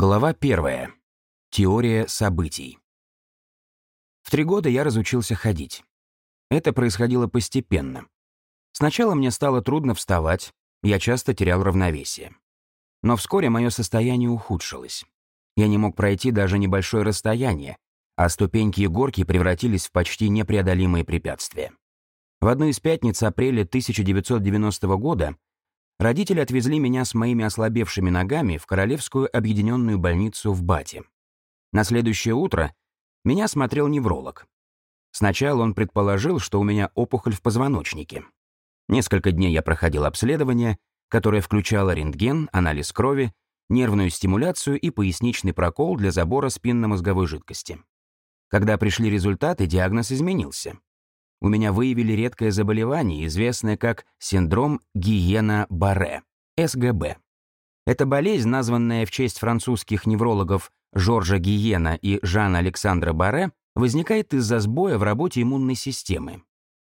Глава первая. Теория событий. В три года я разучился ходить. Это происходило постепенно. Сначала мне стало трудно вставать, я часто терял равновесие. Но вскоре мое состояние ухудшилось. Я не мог пройти даже небольшое расстояние, а ступеньки и горки превратились в почти непреодолимые препятствия. В одну из пятниц апреля 1990 года Родители отвезли меня с моими ослабевшими ногами в Королевскую объединенную больницу в Бате. На следующее утро меня смотрел невролог. Сначала он предположил, что у меня опухоль в позвоночнике. Несколько дней я проходил обследование, которое включало рентген, анализ крови, нервную стимуляцию и поясничный прокол для забора спинномозговой жидкости. Когда пришли результаты, диагноз изменился у меня выявили редкое заболевание, известное как синдром Гиена-Барре, СГБ. Эта болезнь, названная в честь французских неврологов Жоржа Гиена и Жана Александра Барре, возникает из-за сбоя в работе иммунной системы.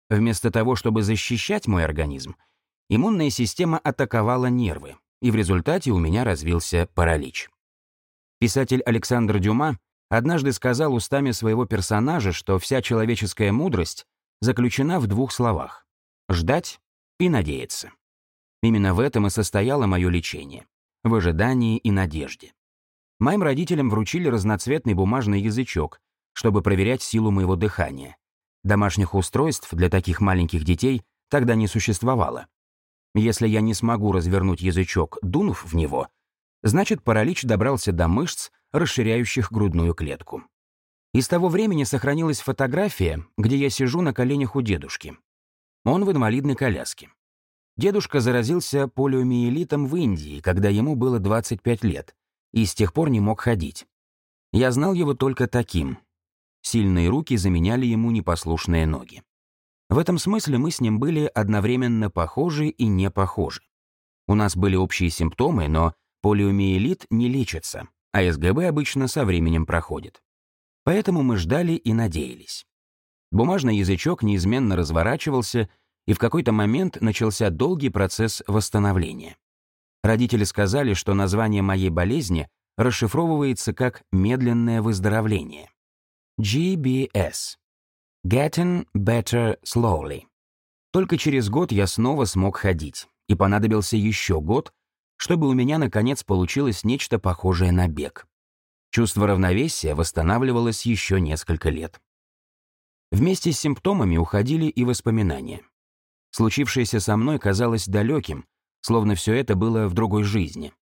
Вместо того, чтобы защищать мой организм, иммунная система атаковала нервы, и в результате у меня развился паралич. Писатель Александр Дюма однажды сказал устами своего персонажа, что вся человеческая мудрость заключена в двух словах — ждать и надеяться. Именно в этом и состояло мое лечение — в ожидании и надежде. Моим родителям вручили разноцветный бумажный язычок, чтобы проверять силу моего дыхания. Домашних устройств для таких маленьких детей тогда не существовало. Если я не смогу развернуть язычок, дунув в него, значит паралич добрался до мышц, расширяющих грудную клетку. И с того времени сохранилась фотография, где я сижу на коленях у дедушки. Он в инвалидной коляске. Дедушка заразился полиомиелитом в Индии, когда ему было 25 лет, и с тех пор не мог ходить. Я знал его только таким. Сильные руки заменяли ему непослушные ноги. В этом смысле мы с ним были одновременно похожи и не похожи. У нас были общие симптомы, но полиомиелит не лечится, а СГБ обычно со временем проходит. Поэтому мы ждали и надеялись. Бумажный язычок неизменно разворачивался, и в какой-то момент начался долгий процесс восстановления. Родители сказали, что название моей болезни расшифровывается как «медленное выздоровление». GBS. Getting Better Slowly. Только через год я снова смог ходить, и понадобился еще год, чтобы у меня наконец получилось нечто похожее на бег. Чувство равновесия восстанавливалось еще несколько лет. Вместе с симптомами уходили и воспоминания. Случившееся со мной казалось далеким, словно все это было в другой жизни.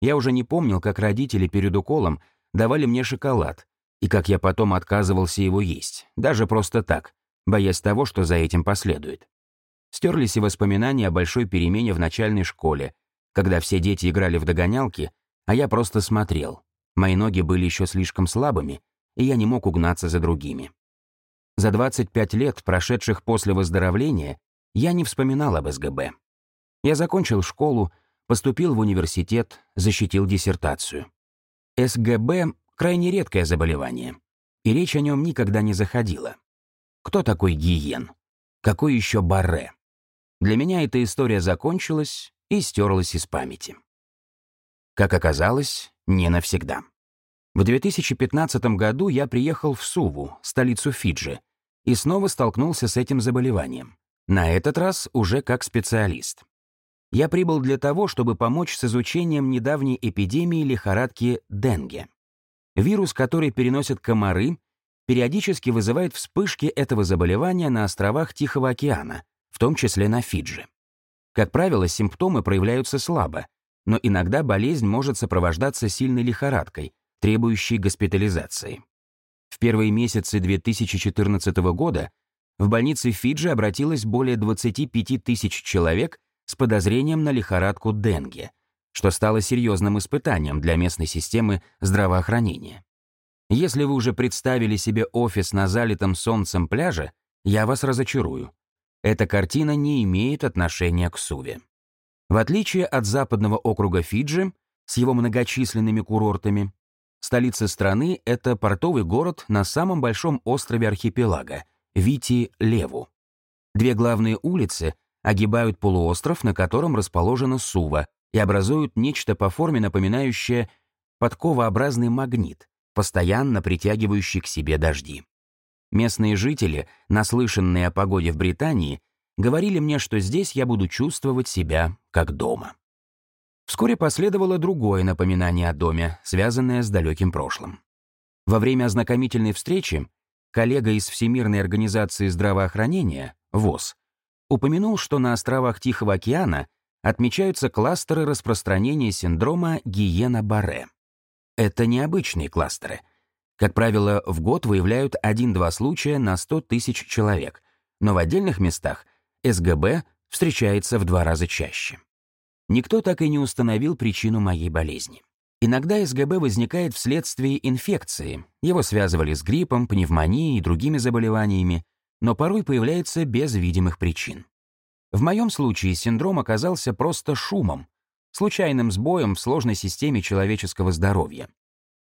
Я уже не помнил, как родители перед уколом давали мне шоколад, и как я потом отказывался его есть, даже просто так, боясь того, что за этим последует. Стерлись и воспоминания о большой перемене в начальной школе, когда все дети играли в догонялки, а я просто смотрел, Мои ноги были еще слишком слабыми, и я не мог угнаться за другими. За 25 лет, прошедших после выздоровления, я не вспоминал об СГБ. Я закончил школу, поступил в университет, защитил диссертацию. СГБ — крайне редкое заболевание, и речь о нем никогда не заходила. Кто такой Гиен? Какой еще Барре? Для меня эта история закончилась и стерлась из памяти. Как оказалось, не навсегда. В 2015 году я приехал в Суву, столицу Фиджи, и снова столкнулся с этим заболеванием. На этот раз уже как специалист. Я прибыл для того, чтобы помочь с изучением недавней эпидемии лихорадки Денге. Вирус, который переносят комары, периодически вызывает вспышки этого заболевания на островах Тихого океана, в том числе на Фиджи. Как правило, симптомы проявляются слабо, но иногда болезнь может сопровождаться сильной лихорадкой, требующей госпитализации. В первые месяцы 2014 года в больнице Фиджи обратилось более 25 тысяч человек с подозрением на лихорадку Денге, что стало серьезным испытанием для местной системы здравоохранения. Если вы уже представили себе офис на залитом солнцем пляже, я вас разочарую. Эта картина не имеет отношения к Суве. В отличие от западного округа Фиджи с его многочисленными курортами, столица страны — это портовый город на самом большом острове архипелага — Вити-Леву. Две главные улицы огибают полуостров, на котором расположена Сува, и образуют нечто по форме напоминающее подковообразный магнит, постоянно притягивающий к себе дожди. Местные жители, наслышанные о погоде в Британии, говорили мне, что здесь я буду чувствовать себя как дома. Вскоре последовало другое напоминание о доме, связанное с далеким прошлым. Во время ознакомительной встречи коллега из Всемирной организации здравоохранения, ВОЗ, упомянул, что на островах Тихого океана отмечаются кластеры распространения синдрома Гиена-Барре. Это необычные кластеры. Как правило, в год выявляют 1-2 случая на 100 тысяч человек, но в отдельных местах СГБ встречается в два раза чаще. Никто так и не установил причину моей болезни. Иногда СГБ возникает вследствие инфекции. Его связывали с гриппом, пневмонией и другими заболеваниями, но порой появляется без видимых причин. В моем случае синдром оказался просто шумом, случайным сбоем в сложной системе человеческого здоровья.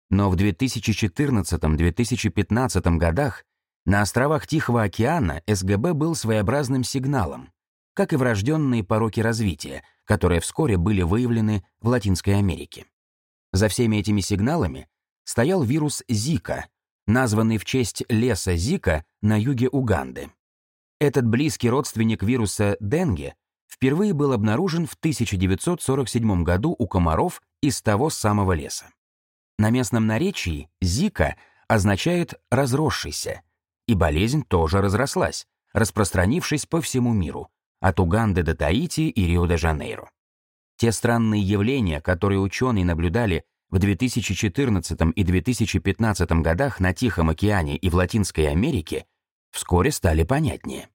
Но в 2014-2015 годах на островах Тихого океана СГБ был своеобразным сигналом, как и врожденные пороки развития, которые вскоре были выявлены в Латинской Америке. За всеми этими сигналами стоял вирус Зика, названный в честь леса Зика на юге Уганды. Этот близкий родственник вируса Денге впервые был обнаружен в 1947 году у комаров из того самого леса. На местном наречии «зика» означает «разросшийся», и болезнь тоже разрослась, распространившись по всему миру, от Уганды до Таити и Рио-де-Жанейро. Те странные явления, которые ученые наблюдали в 2014 и 2015 годах на Тихом океане и в Латинской Америке, вскоре стали понятнее.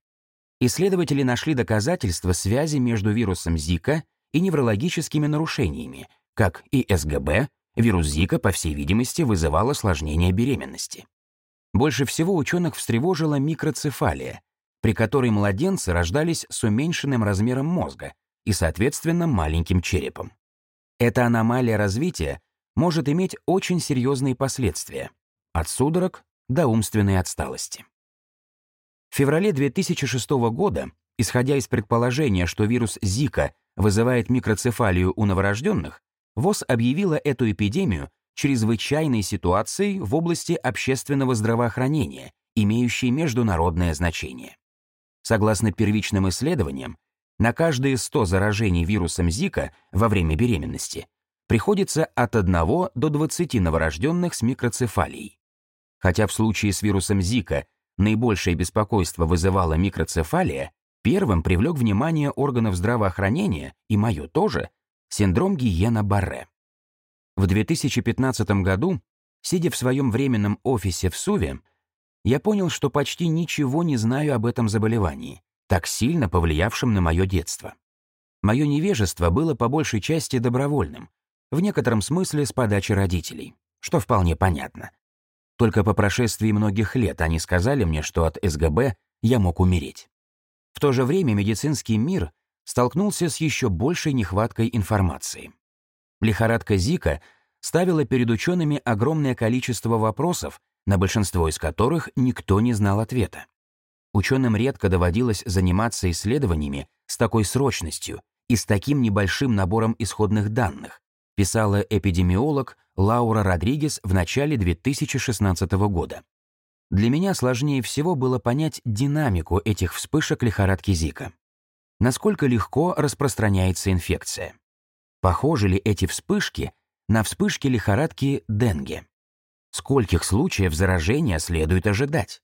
Исследователи нашли доказательства связи между вирусом Зика и неврологическими нарушениями, как и СГБ, вирус Зика, по всей видимости, вызывал осложнение беременности. Больше всего ученых встревожила микроцефалия, при которой младенцы рождались с уменьшенным размером мозга, и, соответственно, маленьким черепом. Эта аномалия развития может иметь очень серьезные последствия, от судорог до умственной отсталости. В феврале 2006 года, исходя из предположения, что вирус Зика вызывает микроцефалию у новорожденных, ВОЗ объявила эту эпидемию чрезвычайной ситуацией в области общественного здравоохранения, имеющей международное значение. Согласно первичным исследованиям, на каждые 100 заражений вирусом Зика во время беременности приходится от 1 до 20 новорожденных с микроцефалией. Хотя в случае с вирусом Зика наибольшее беспокойство вызывала микроцефалия, первым привлек внимание органов здравоохранения, и мое тоже, синдром Гиена-Барре. В 2015 году, сидя в своем временном офисе в Суве, я понял, что почти ничего не знаю об этом заболевании, так сильно повлиявшем на мое детство. Мое невежество было по большей части добровольным, в некотором смысле с подачи родителей, что вполне понятно. Только по прошествии многих лет они сказали мне, что от СГБ я мог умереть. В то же время медицинский мир столкнулся с еще большей нехваткой информации. Лихорадка Зика ставила перед учеными огромное количество вопросов, на большинство из которых никто не знал ответа. Ученым редко доводилось заниматься исследованиями с такой срочностью и с таким небольшим набором исходных данных, писала эпидемиолог Лаура Родригес в начале 2016 года. Для меня сложнее всего было понять динамику этих вспышек лихорадки Зика. Насколько легко распространяется инфекция. Похожи ли эти вспышки на вспышки лихорадки Денге? Скольких случаев заражения следует ожидать?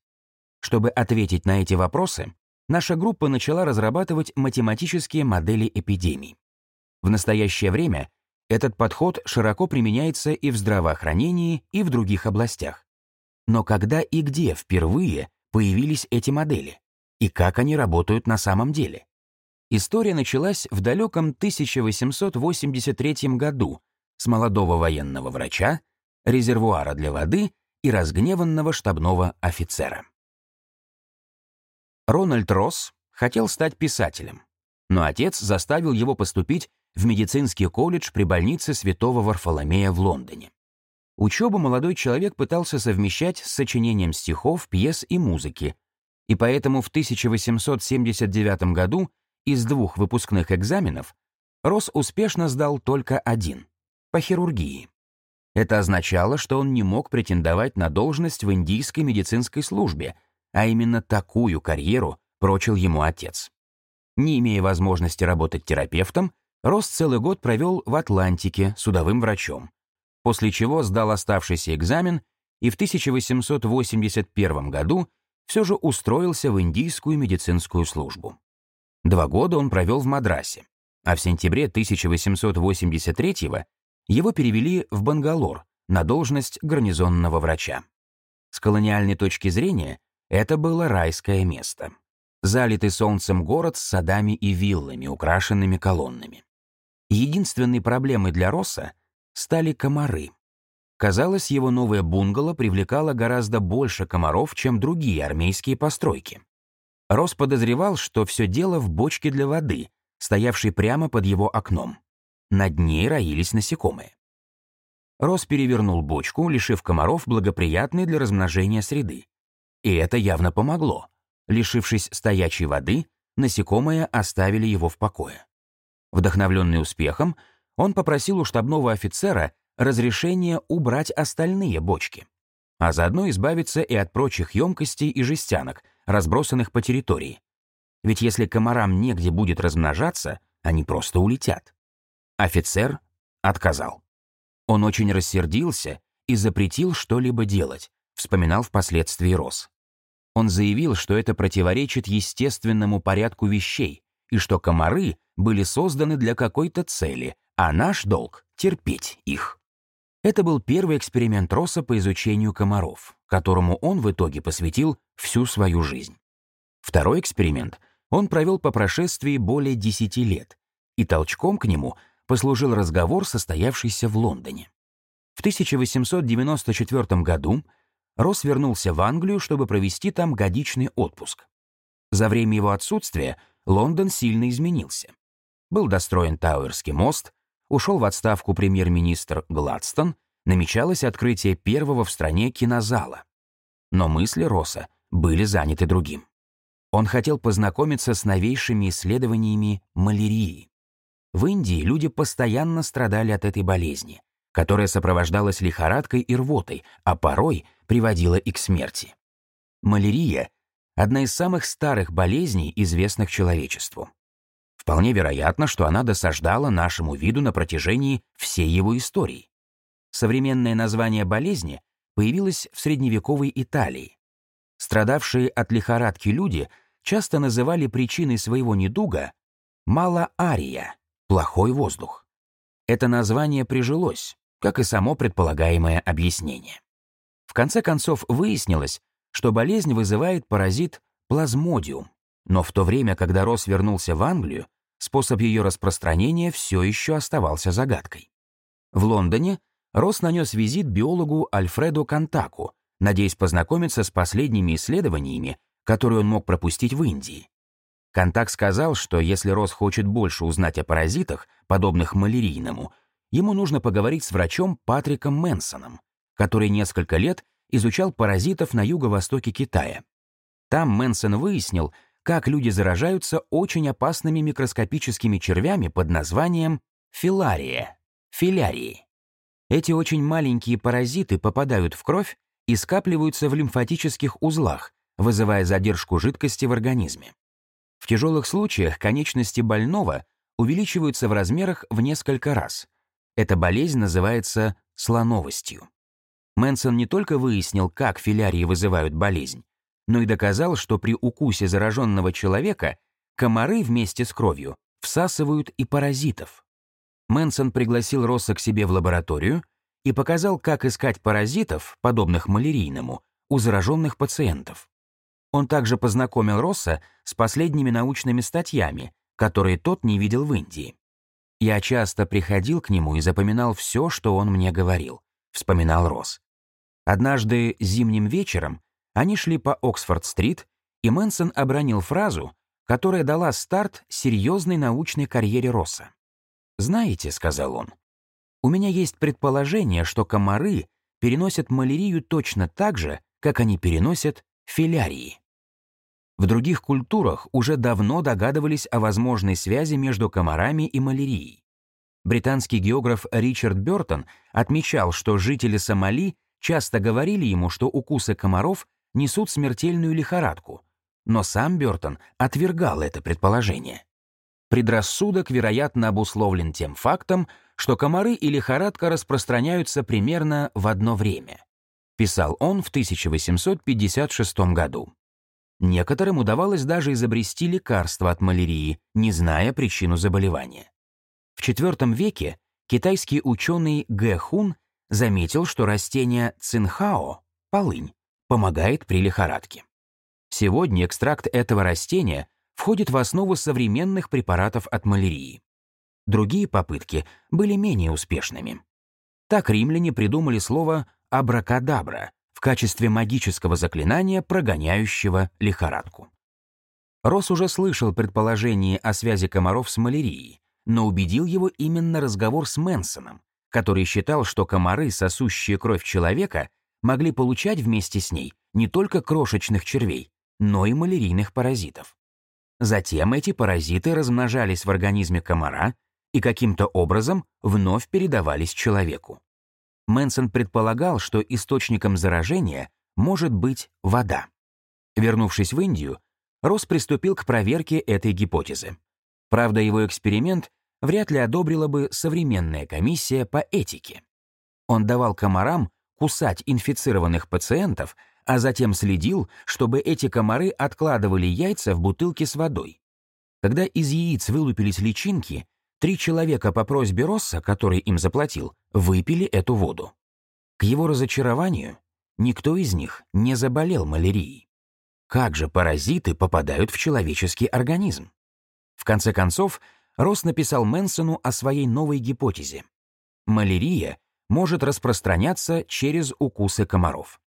Чтобы ответить на эти вопросы, наша группа начала разрабатывать математические модели эпидемий. В настоящее время этот подход широко применяется и в здравоохранении, и в других областях. Но когда и где впервые появились эти модели? И как они работают на самом деле? История началась в далеком 1883 году с молодого военного врача, резервуара для воды и разгневанного штабного офицера. Рональд Росс хотел стать писателем, но отец заставил его поступить в медицинский колледж при больнице Святого Варфоломея в Лондоне. Учебу молодой человек пытался совмещать с сочинением стихов, пьес и музыки, и поэтому в 1879 году из двух выпускных экзаменов Росс успешно сдал только один — по хирургии. Это означало, что он не мог претендовать на должность в индийской медицинской службе, а именно такую карьеру прочил ему отец. Не имея возможности работать терапевтом, Росс целый год провел в Атлантике судовым врачом, после чего сдал оставшийся экзамен и в 1881 году все же устроился в индийскую медицинскую службу. Два года он провел в Мадрасе, а в сентябре 1883 его перевели в Бангалор на должность гарнизонного врача. С колониальной точки зрения это было райское место. Залитый солнцем город с садами и виллами, украшенными колоннами. Единственной проблемой для Росса стали комары. Казалось, его новое бунгало привлекало гораздо больше комаров, чем другие армейские постройки. Росс подозревал, что все дело в бочке для воды, стоявшей прямо под его окном. Над ней роились насекомые. Росс перевернул бочку, лишив комаров благоприятной для размножения среды. И это явно помогло. Лишившись стоячей воды, насекомые оставили его в покое. Вдохновленный успехом, он попросил у штабного офицера разрешения убрать остальные бочки, а заодно избавиться и от прочих емкостей и жестянок, разбросанных по территории. Ведь если комарам негде будет размножаться, они просто улетят. Офицер отказал. Он очень рассердился и запретил что-либо делать, вспоминал впоследствии Рос. Он заявил, что это противоречит естественному порядку вещей и что комары были созданы для какой-то цели, а наш долг — терпеть их. Это был первый эксперимент Росса по изучению комаров, которому он в итоге посвятил всю свою жизнь. Второй эксперимент он провел по прошествии более 10 лет, и толчком к нему послужил разговор, состоявшийся в Лондоне. В 1894 году Росс вернулся в Англию, чтобы провести там годичный отпуск. За время его отсутствия Лондон сильно изменился. Был достроен Тауэрский мост, ушел в отставку премьер-министр Гладстон, намечалось открытие первого в стране кинозала. Но мысли Росса были заняты другим. Он хотел познакомиться с новейшими исследованиями малярии. В Индии люди постоянно страдали от этой болезни, которая сопровождалась лихорадкой и рвотой, а порой приводила и к смерти. Малярия — одна из самых старых болезней, известных человечеству. Вполне вероятно, что она досаждала нашему виду на протяжении всей его истории. Современное название болезни появилось в средневековой Италии. Страдавшие от лихорадки люди часто называли причиной своего недуга малоария — плохой воздух. Это название прижилось, как и само предполагаемое объяснение. В конце концов выяснилось, что болезнь вызывает паразит плазмодиум, но в то время, когда Росс вернулся в Англию, способ ее распространения все еще оставался загадкой. В Лондоне Росс нанес визит биологу Альфреду Кантаку, надеясь познакомиться с последними исследованиями, которые он мог пропустить в Индии. Контак сказал, что если Росс хочет больше узнать о паразитах, подобных малярийному, ему нужно поговорить с врачом Патриком Мэнсоном, который несколько лет изучал паразитов на юго-востоке Китая. Там Мэнсон выяснил, как люди заражаются очень опасными микроскопическими червями под названием филария, филярии. Эти очень маленькие паразиты попадают в кровь и скапливаются в лимфатических узлах, вызывая задержку жидкости в организме. В тяжелых случаях конечности больного увеличиваются в размерах в несколько раз. Эта болезнь называется слоновостью. Мэнсон не только выяснил, как филярии вызывают болезнь, но и доказал, что при укусе зараженного человека комары вместе с кровью всасывают и паразитов. Мэнсон пригласил Росса к себе в лабораторию и показал, как искать паразитов, подобных малярийному, у зараженных пациентов. Он также познакомил Росса с последними научными статьями, которые тот не видел в Индии. «Я часто приходил к нему и запоминал все, что он мне говорил», — вспоминал Росс. Однажды зимним вечером они шли по Оксфорд-стрит, и Мэнсон обронил фразу, которая дала старт серьезной научной карьере Росса. «Знаете», — сказал он, — «у меня есть предположение, что комары переносят малярию точно так же, как они переносят филярии». В других культурах уже давно догадывались о возможной связи между комарами и малярией. Британский географ Ричард Бёртон отмечал, что жители Сомали часто говорили ему, что укусы комаров несут смертельную лихорадку, но сам Бёртон отвергал это предположение. Предрассудок, вероятно, обусловлен тем фактом, что комары и лихорадка распространяются примерно в одно время. Писал он в 1856 году. Некоторым удавалось даже изобрести лекарство от малярии, не зная причину заболевания. В IV веке китайский ученый Гэ Хун заметил, что растение цинхао, полынь, помогает при лихорадке. Сегодня экстракт этого растения входит в основу современных препаратов от малярии. Другие попытки были менее успешными. Так римляне придумали слово «абракадабра» в качестве магического заклинания, прогоняющего лихорадку. Росс уже слышал предположение о связи комаров с малярией, но убедил его именно разговор с Мэнсоном, который считал, что комары, сосущие кровь человека, могли получать вместе с ней не только крошечных червей, но и малярийных паразитов. Затем эти паразиты размножались в организме комара и каким-то образом вновь передавались человеку. Мэнсон предполагал, что источником заражения может быть вода. Вернувшись в Индию, Росс приступил к проверке этой гипотезы. Правда, его эксперимент вряд ли одобрила бы современная комиссия по этике. Он давал комарам кусать инфицированных пациентов, а затем следил, чтобы эти комары откладывали яйца в бутылке с водой. Когда из яиц вылупились личинки, три человека по просьбе Росса, который им заплатил, выпили эту воду. К его разочарованию, никто из них не заболел малярией. Как же паразиты попадают в человеческий организм? В конце концов, Росс написал Мэнсону о своей новой гипотезе. Малярия может распространяться через укусы комаров.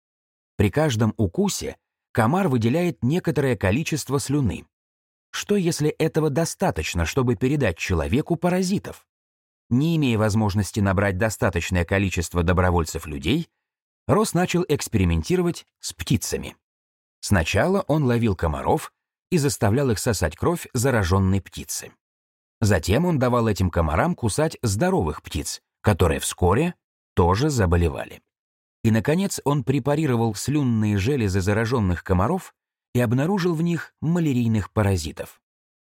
При каждом укусе комар выделяет некоторое количество слюны. Что если этого достаточно, чтобы передать человеку паразитов? Не имея возможности набрать достаточное количество добровольцев-людей, Росс начал экспериментировать с птицами. Сначала он ловил комаров и заставлял их сосать кровь зараженной птицы. Затем он давал этим комарам кусать здоровых птиц, которые вскоре тоже заболевали. И, наконец, он препарировал слюнные железы зараженных комаров и обнаружил в них малярийных паразитов.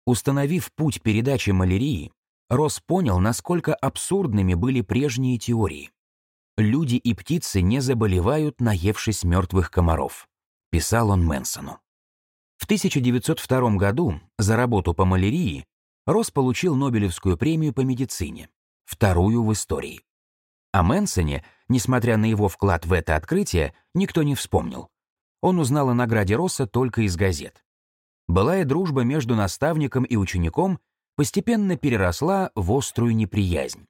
Установив путь передачи малярии, Росс понял, насколько абсурдными были прежние теории. Люди и птицы не заболевают, наевшись мертвых комаров, писал он Мэнсону. В 1902 году за работу по малярии Росс получил Нобелевскую премию по медицине, вторую в истории. О Мэнсоне, несмотря на его вклад в это открытие, никто не вспомнил. Он узнал о награде Росса только из газет. Былая дружба между наставником и учеником постепенно переросла в острую неприязнь.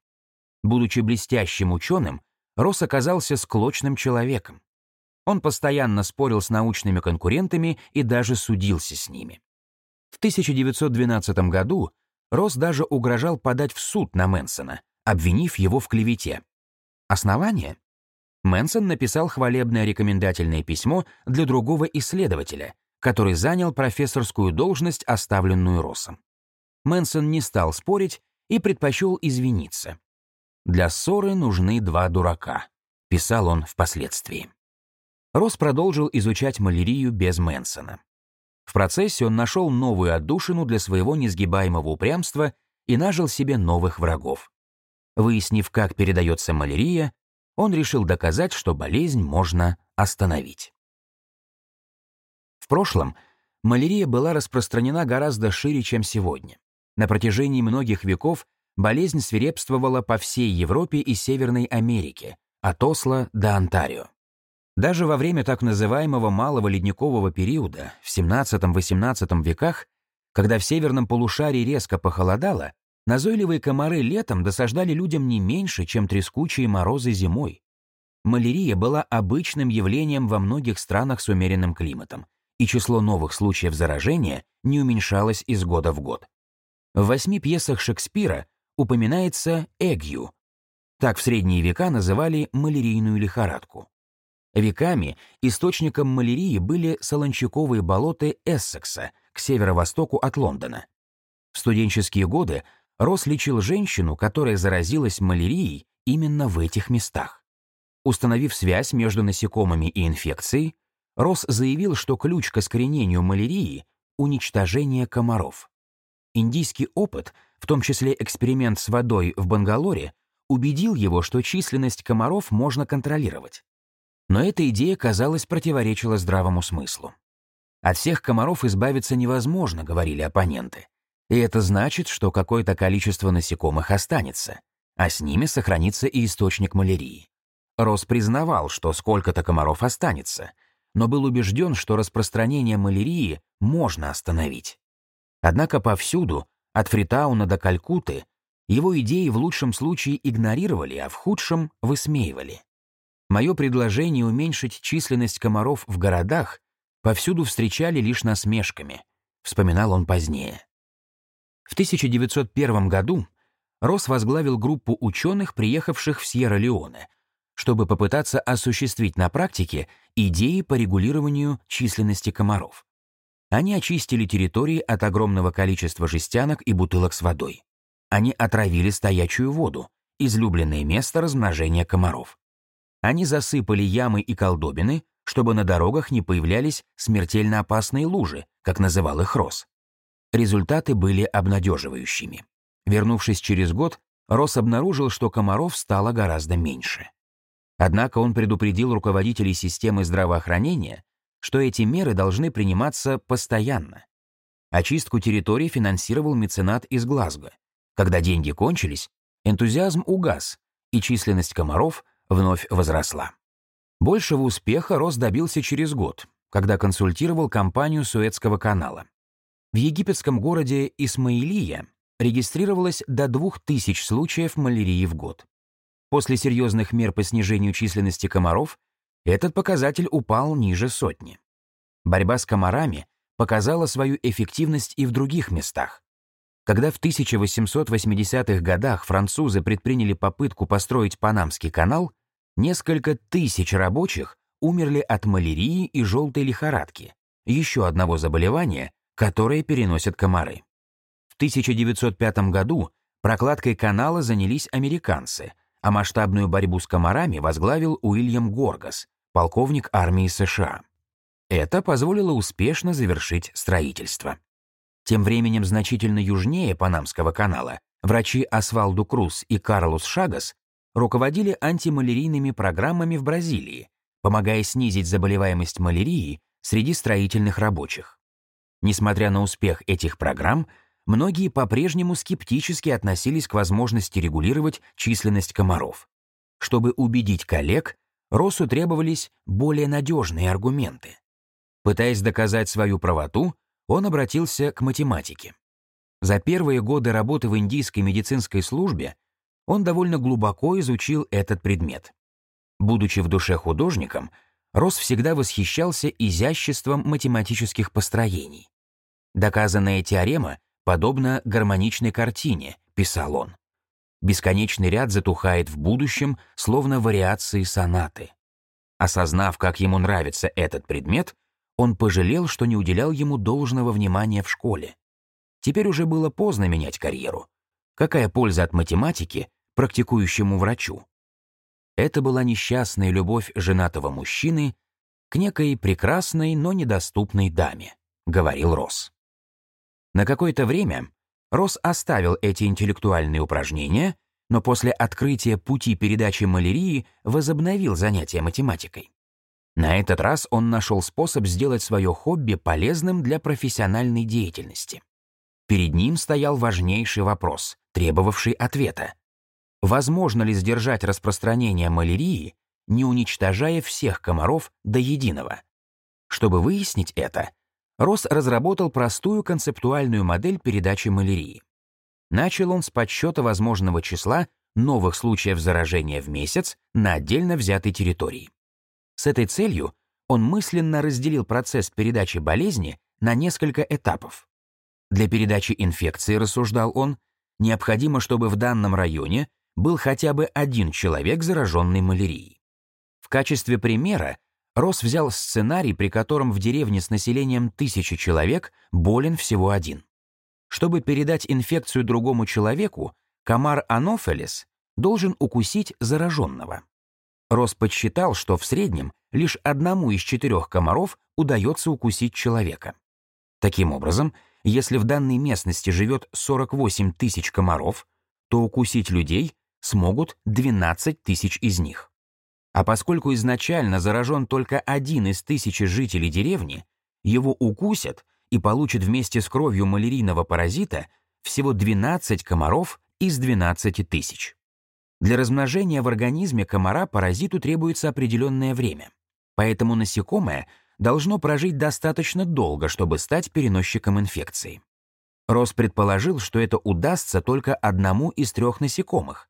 Будучи блестящим ученым, Росс оказался склочным человеком. Он постоянно спорил с научными конкурентами и даже судился с ними. В 1912 году Росс даже угрожал подать в суд на Мэнсона, обвинив его в клевете. Основание? Мэнсон написал хвалебное рекомендательное письмо для другого исследователя, который занял профессорскую должность, оставленную Россом. Мэнсон не стал спорить и предпочел извиниться. «Для ссоры нужны два дурака», — писал он впоследствии. Росс продолжил изучать малярию без Мэнсона. В процессе он нашел новую отдушину для своего несгибаемого упрямства и нажил себе новых врагов. Выяснив, как передается малярия, он решил доказать, что болезнь можно остановить. В прошлом малярия была распространена гораздо шире, чем сегодня. На протяжении многих веков болезнь свирепствовала по всей Европе и Северной Америке, от Осло до Онтарио. Даже во время так называемого малого ледникового периода в XVII-XVIII веках, когда в северном полушарии резко похолодало, назойливые комары летом досаждали людям не меньше, чем трескучие морозы зимой. Малярия была обычным явлением во многих странах с умеренным климатом, и число новых случаев заражения не уменьшалось из года в год. В восьми пьесах Шекспира упоминается эгью. Так в средние века называли малярийную лихорадку. Веками источником малярии были солончаковые болоты Эссекса к северо-востоку от Лондона. В студенческие годы Рос лечил женщину, которая заразилась малярией именно в этих местах. Установив связь между насекомыми и инфекцией, Рос заявил, что ключ к искоренению малярии — уничтожение комаров. Индийский опыт, в том числе эксперимент с водой в Бангалоре, убедил его, что численность комаров можно контролировать. Но эта идея, казалось, противоречила здравому смыслу. От всех комаров избавиться невозможно, говорили оппоненты. И это значит, что какое-то количество насекомых останется, а с ними сохранится и источник малярии. Рос признавал, что сколько-то комаров останется, но был убежден, что распространение малярии можно остановить. Однако повсюду, от Фритауна до Калькутты, его идеи в лучшем случае игнорировали, а в худшем — высмеивали. Мое предложение уменьшить численность комаров в городах повсюду встречали лишь насмешками, вспоминал он позднее. В 1901 году Росс возглавил группу ученых, приехавших в Сьерра-Леоне, чтобы попытаться осуществить на практике идеи по регулированию численности комаров. Они очистили территории от огромного количества жестянок и бутылок с водой. Они отравили стоячую воду, излюбленное место размножения комаров. Они засыпали ямы и колдобины, чтобы на дорогах не появлялись смертельно опасные лужи, как называл их Рос. Результаты были обнадеживающими. Вернувшись через год, Рос обнаружил, что комаров стало гораздо меньше. Однако он предупредил руководителей системы здравоохранения, что эти меры должны приниматься постоянно. Очистку территории финансировал меценат из Глазго. Когда деньги кончились, энтузиазм угас, и численность комаров вновь возросла. Большего успеха Рос добился через год, когда консультировал компанию Суэцкого канала. В египетском городе Исмаилия регистрировалось до 2000 случаев малярии в год. После серьезных мер по снижению численности комаров этот показатель упал ниже сотни. Борьба с комарами показала свою эффективность и в других местах. Когда в 1880-х годах французы предприняли попытку построить Панамский канал, Несколько тысяч рабочих умерли от малярии и желтой лихорадки, еще одного заболевания, которое переносят комары. В 1905 году прокладкой канала занялись американцы, а масштабную борьбу с комарами возглавил Уильям Горгас, полковник армии США. Это позволило успешно завершить строительство. Тем временем значительно южнее Панамского канала врачи Асвалду Круз и Карлос Шагас руководили антималярийными программами в Бразилии, помогая снизить заболеваемость малярией среди строительных рабочих. Несмотря на успех этих программ, многие по-прежнему скептически относились к возможности регулировать численность комаров. Чтобы убедить коллег, Россу требовались более надежные аргументы. Пытаясь доказать свою правоту, он обратился к математике. За первые годы работы в индийской медицинской службе он довольно глубоко изучил этот предмет. Будучи в душе художником, Росс всегда восхищался изяществом математических построений. «Доказанная теорема подобна гармоничной картине», — писал он. Бесконечный ряд затухает в будущем, словно вариации сонаты. Осознав, как ему нравится этот предмет, он пожалел, что не уделял ему должного внимания в школе. Теперь уже было поздно менять карьеру. Какая польза от математики, практикующему врачу. Это была несчастная любовь женатого мужчины к некой прекрасной, но недоступной даме, говорил Росс. На какое-то время Росс оставил эти интеллектуальные упражнения, но после открытия пути передачи малярии возобновил занятия математикой. На этот раз он нашел способ сделать свое хобби полезным для профессиональной деятельности. Перед ним стоял важнейший вопрос, требовавший ответа возможно ли сдержать распространение малярии, не уничтожая всех комаров до единого. Чтобы выяснить это, Росс разработал простую концептуальную модель передачи малярии. Начал он с подсчета возможного числа новых случаев заражения в месяц на отдельно взятой территории. С этой целью он мысленно разделил процесс передачи болезни на несколько этапов. Для передачи инфекции, рассуждал он, необходимо, чтобы в данном районе был хотя бы один человек, зараженный малярией. В качестве примера Росс взял сценарий, при котором в деревне с населением тысячи человек болен всего один. Чтобы передать инфекцию другому человеку, комар анофелис должен укусить зараженного. Росс подсчитал, что в среднем лишь одному из четырех комаров удается укусить человека. Таким образом, если в данной местности живет 48 тысяч комаров, то укусить людей смогут 12 тысяч из них. А поскольку изначально заражен только один из тысячи жителей деревни, его укусят и получат вместе с кровью малярийного паразита всего 12 комаров из 12 тысяч. Для размножения в организме комара паразиту требуется определенное время, поэтому насекомое должно прожить достаточно долго, чтобы стать переносчиком инфекции. Росс предположил, что это удастся только одному из трех насекомых,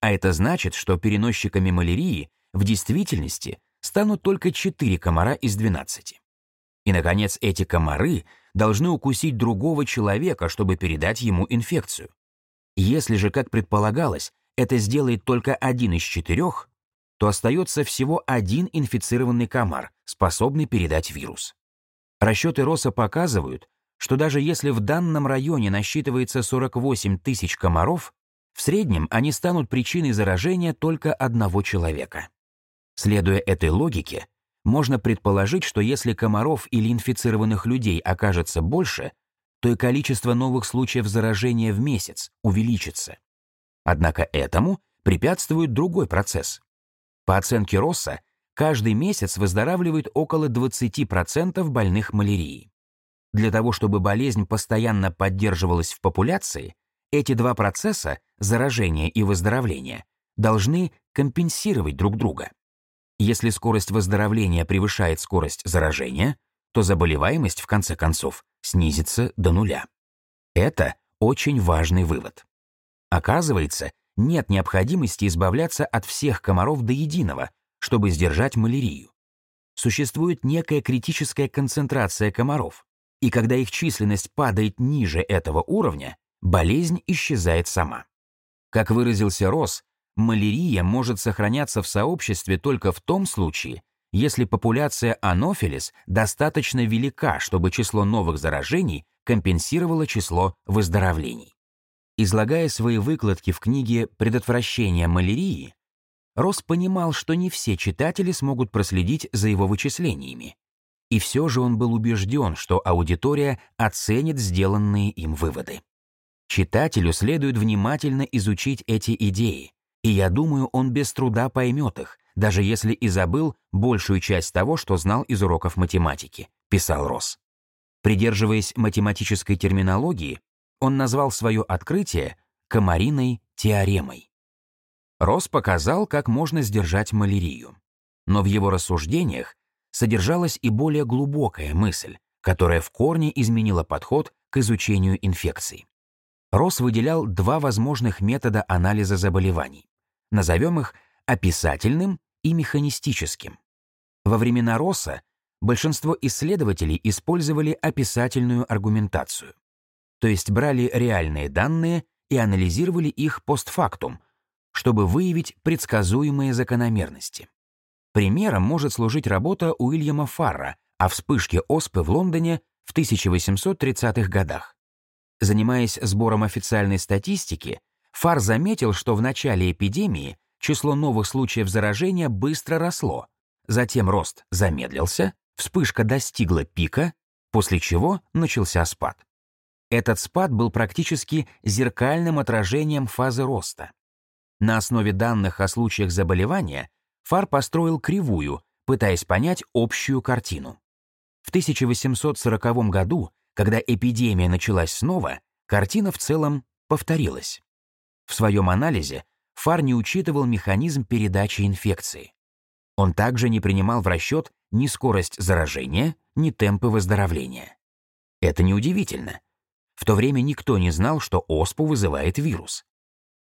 а это значит, что переносчиками малярии в действительности станут только 4 комара из 12. И, наконец, эти комары должны укусить другого человека, чтобы передать ему инфекцию. Если же, как предполагалось, это сделает только один из четырех, то остается всего один инфицированный комар, способный передать вирус. Расчеты Росса показывают, что даже если в данном районе насчитывается 48 тысяч комаров, в среднем они станут причиной заражения только одного человека. Следуя этой логике, можно предположить, что если комаров или инфицированных людей окажется больше, то и количество новых случаев заражения в месяц увеличится. Однако этому препятствует другой процесс. По оценке Росса, каждый месяц выздоравливает около 20% больных малярией. Для того, чтобы болезнь постоянно поддерживалась в популяции, эти два процесса, заражение и выздоровление, должны компенсировать друг друга. Если скорость выздоровления превышает скорость заражения, то заболеваемость, в конце концов, снизится до нуля. Это очень важный вывод. Оказывается, нет необходимости избавляться от всех комаров до единого, чтобы сдержать малярию. Существует некая критическая концентрация комаров, и когда их численность падает ниже этого уровня, болезнь исчезает сама. Как выразился Росс, малярия может сохраняться в сообществе только в том случае, если популяция анофилис достаточно велика, чтобы число новых заражений компенсировало число выздоровлений. Излагая свои выкладки в книге «Предотвращение малярии», Росс понимал, что не все читатели смогут проследить за его вычислениями. И все же он был убежден, что аудитория оценит сделанные им выводы. Читателю следует внимательно изучить эти идеи, и я думаю, он без труда поймет их, даже если и забыл большую часть того, что знал из уроков математики, писал Росс. Придерживаясь математической терминологии, он назвал свое открытие комариной теоремой. Росс показал, как можно сдержать малярию. Но в его рассуждениях содержалась и более глубокая мысль, которая в корне изменила подход к изучению инфекций. Росс выделял два возможных метода анализа заболеваний. Назовем их описательным и механистическим. Во времена Росса большинство исследователей использовали описательную аргументацию, то есть брали реальные данные и анализировали их постфактум, чтобы выявить предсказуемые закономерности. Примером может служить работа Уильяма Фарра о вспышке оспы в Лондоне в 1830-х годах. Занимаясь сбором официальной статистики, Фар заметил, что в начале эпидемии число новых случаев заражения быстро росло, затем рост замедлился, вспышка достигла пика, после чего начался спад. Этот спад был практически зеркальным отражением фазы роста. На основе данных о случаях заболевания Фар построил кривую, пытаясь понять общую картину. В 1840 году, когда эпидемия началась снова, картина в целом повторилась. В своем анализе Фар не учитывал механизм передачи инфекции. Он также не принимал в расчет ни скорость заражения, ни темпы выздоровления. Это неудивительно. В то время никто не знал, что оспу вызывает вирус.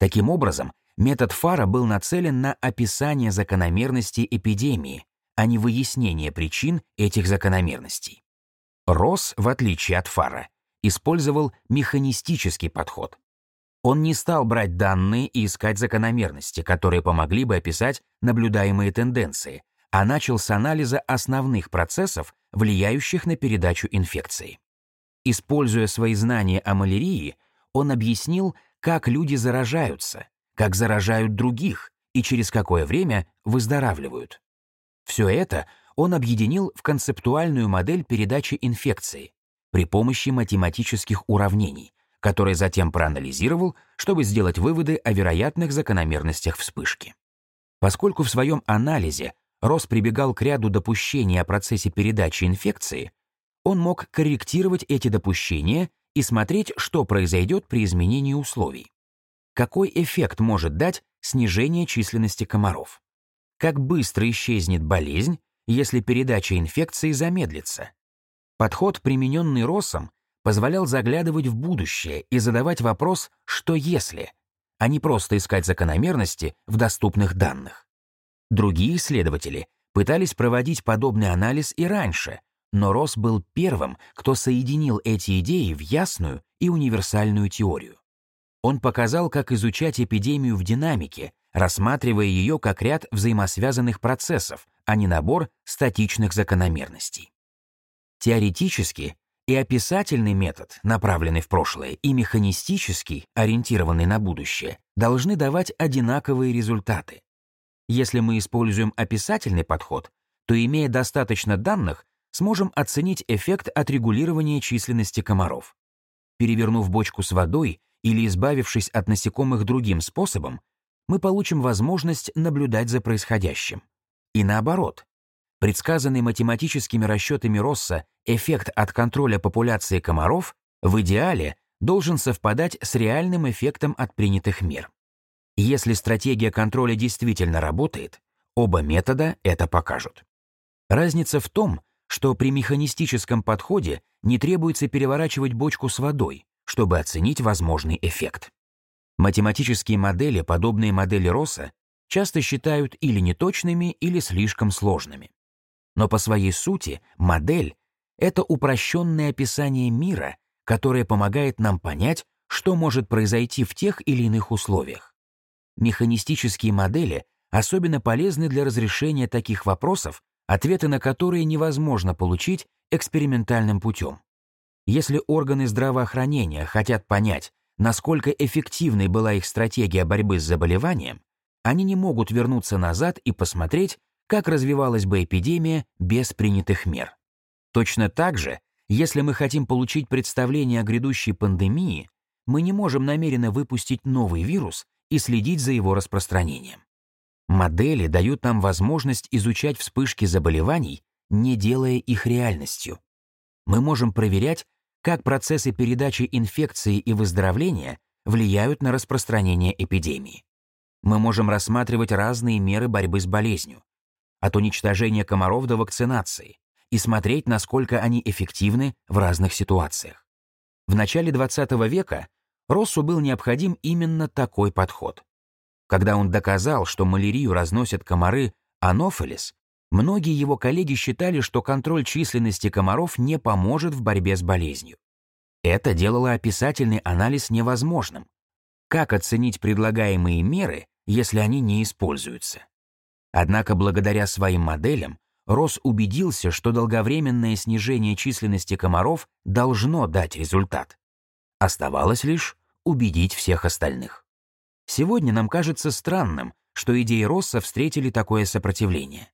Таким образом, метод Фара был нацелен на описание закономерностей эпидемии, а не выяснение причин этих закономерностей. Росс, в отличие от Фара, использовал механистический подход. Он не стал брать данные и искать закономерности, которые помогли бы описать наблюдаемые тенденции, а начал с анализа основных процессов, влияющих на передачу инфекции. Используя свои знания о малярии, он объяснил, как люди заражаются, как заражают других и через какое время выздоравливают. Все это он объединил в концептуальную модель передачи инфекции при помощи математических уравнений, которые затем проанализировал, чтобы сделать выводы о вероятных закономерностях вспышки. Поскольку в своем анализе Росс прибегал к ряду допущений о процессе передачи инфекции, он мог корректировать эти допущения и смотреть, что произойдет при изменении условий. Какой эффект может дать снижение численности комаров? Как быстро исчезнет болезнь, если передача инфекции замедлится? Подход, примененный Россом, позволял заглядывать в будущее и задавать вопрос «что если?», а не просто искать закономерности в доступных данных. Другие исследователи пытались проводить подобный анализ и раньше, но Росс был первым, кто соединил эти идеи в ясную и универсальную теорию. Он показал, как изучать эпидемию в динамике, рассматривая ее как ряд взаимосвязанных процессов, а не набор статичных закономерностей. Теоретически и описательный метод, направленный в прошлое, и механистический, ориентированный на будущее, должны давать одинаковые результаты. Если мы используем описательный подход, то, имея достаточно данных, сможем оценить эффект от регулирования численности комаров. Перевернув бочку с водой или избавившись от насекомых другим способом, мы получим возможность наблюдать за происходящим. И наоборот, предсказанный математическими расчетами Росса эффект от контроля популяции комаров в идеале должен совпадать с реальным эффектом от принятых мер. Если стратегия контроля действительно работает, оба метода это покажут. Разница в том, что при механистическом подходе не требуется переворачивать бочку с водой, чтобы оценить возможный эффект. Математические модели, подобные модели Росса, часто считают или неточными, или слишком сложными. Но по своей сути модель — это упрощенное описание мира, которое помогает нам понять, что может произойти в тех или иных условиях. Механистические модели особенно полезны для разрешения таких вопросов, ответы на которые невозможно получить экспериментальным путем. Если органы здравоохранения хотят понять, насколько эффективной была их стратегия борьбы с заболеванием, они не могут вернуться назад и посмотреть, как развивалась бы эпидемия без принятых мер. Точно так же, если мы хотим получить представление о грядущей пандемии, мы не можем намеренно выпустить новый вирус и следить за его распространением. Модели дают нам возможность изучать вспышки заболеваний, не делая их реальностью. Мы можем проверять, как процессы передачи инфекции и выздоровления влияют на распространение эпидемии. Мы можем рассматривать разные меры борьбы с болезнью, от уничтожения комаров до вакцинации, и смотреть, насколько они эффективны в разных ситуациях. В начале XX века Россу был необходим именно такой подход. Когда он доказал, что малярию разносят комары анофилис, многие его коллеги считали, что контроль численности комаров не поможет в борьбе с болезнью. Это делало описательный анализ невозможным. Как оценить предлагаемые меры, если они не используются? Однако благодаря своим моделям Росс убедился, что долговременное снижение численности комаров должно дать результат. Оставалось лишь убедить всех остальных. Сегодня нам кажется странным, что идеи Росса встретили такое сопротивление.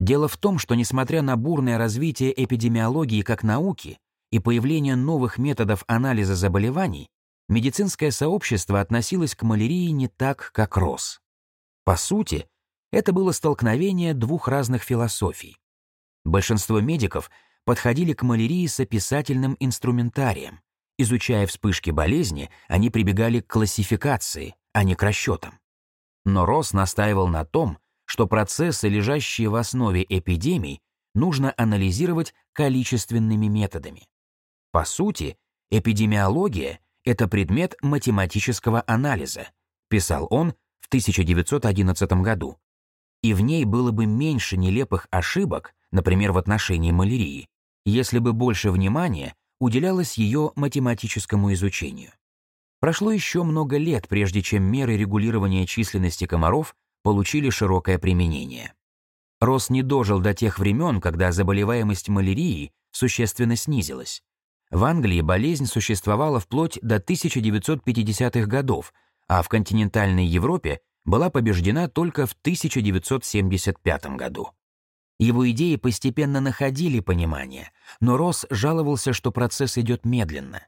Дело в том, что несмотря на бурное развитие эпидемиологии как науки и появление новых методов анализа заболеваний, медицинское сообщество относилось к малярии не так, как Росс. По сути, это было столкновение двух разных философий. Большинство медиков подходили к малярии с описательным инструментарием. Изучая вспышки болезни, они прибегали к классификации, а не к расчетам. Но Росс настаивал на том, что процессы, лежащие в основе эпидемий, нужно анализировать количественными методами. По сути, эпидемиология — это предмет математического анализа, писал он в 1911 году. И в ней было бы меньше нелепых ошибок, например, в отношении малярии, если бы больше внимания уделялось ее математическому изучению. Прошло еще много лет, прежде чем меры регулирования численности комаров получили широкое применение. Рос не дожил до тех времен, когда заболеваемость малярией существенно снизилась. в Англии болезнь существовала вплоть до 1950-х годов, а в континентальной Европе была побеждена только в 1975 году. Его идеи постепенно находили понимание, но Росс жаловался, что процесс идет медленно.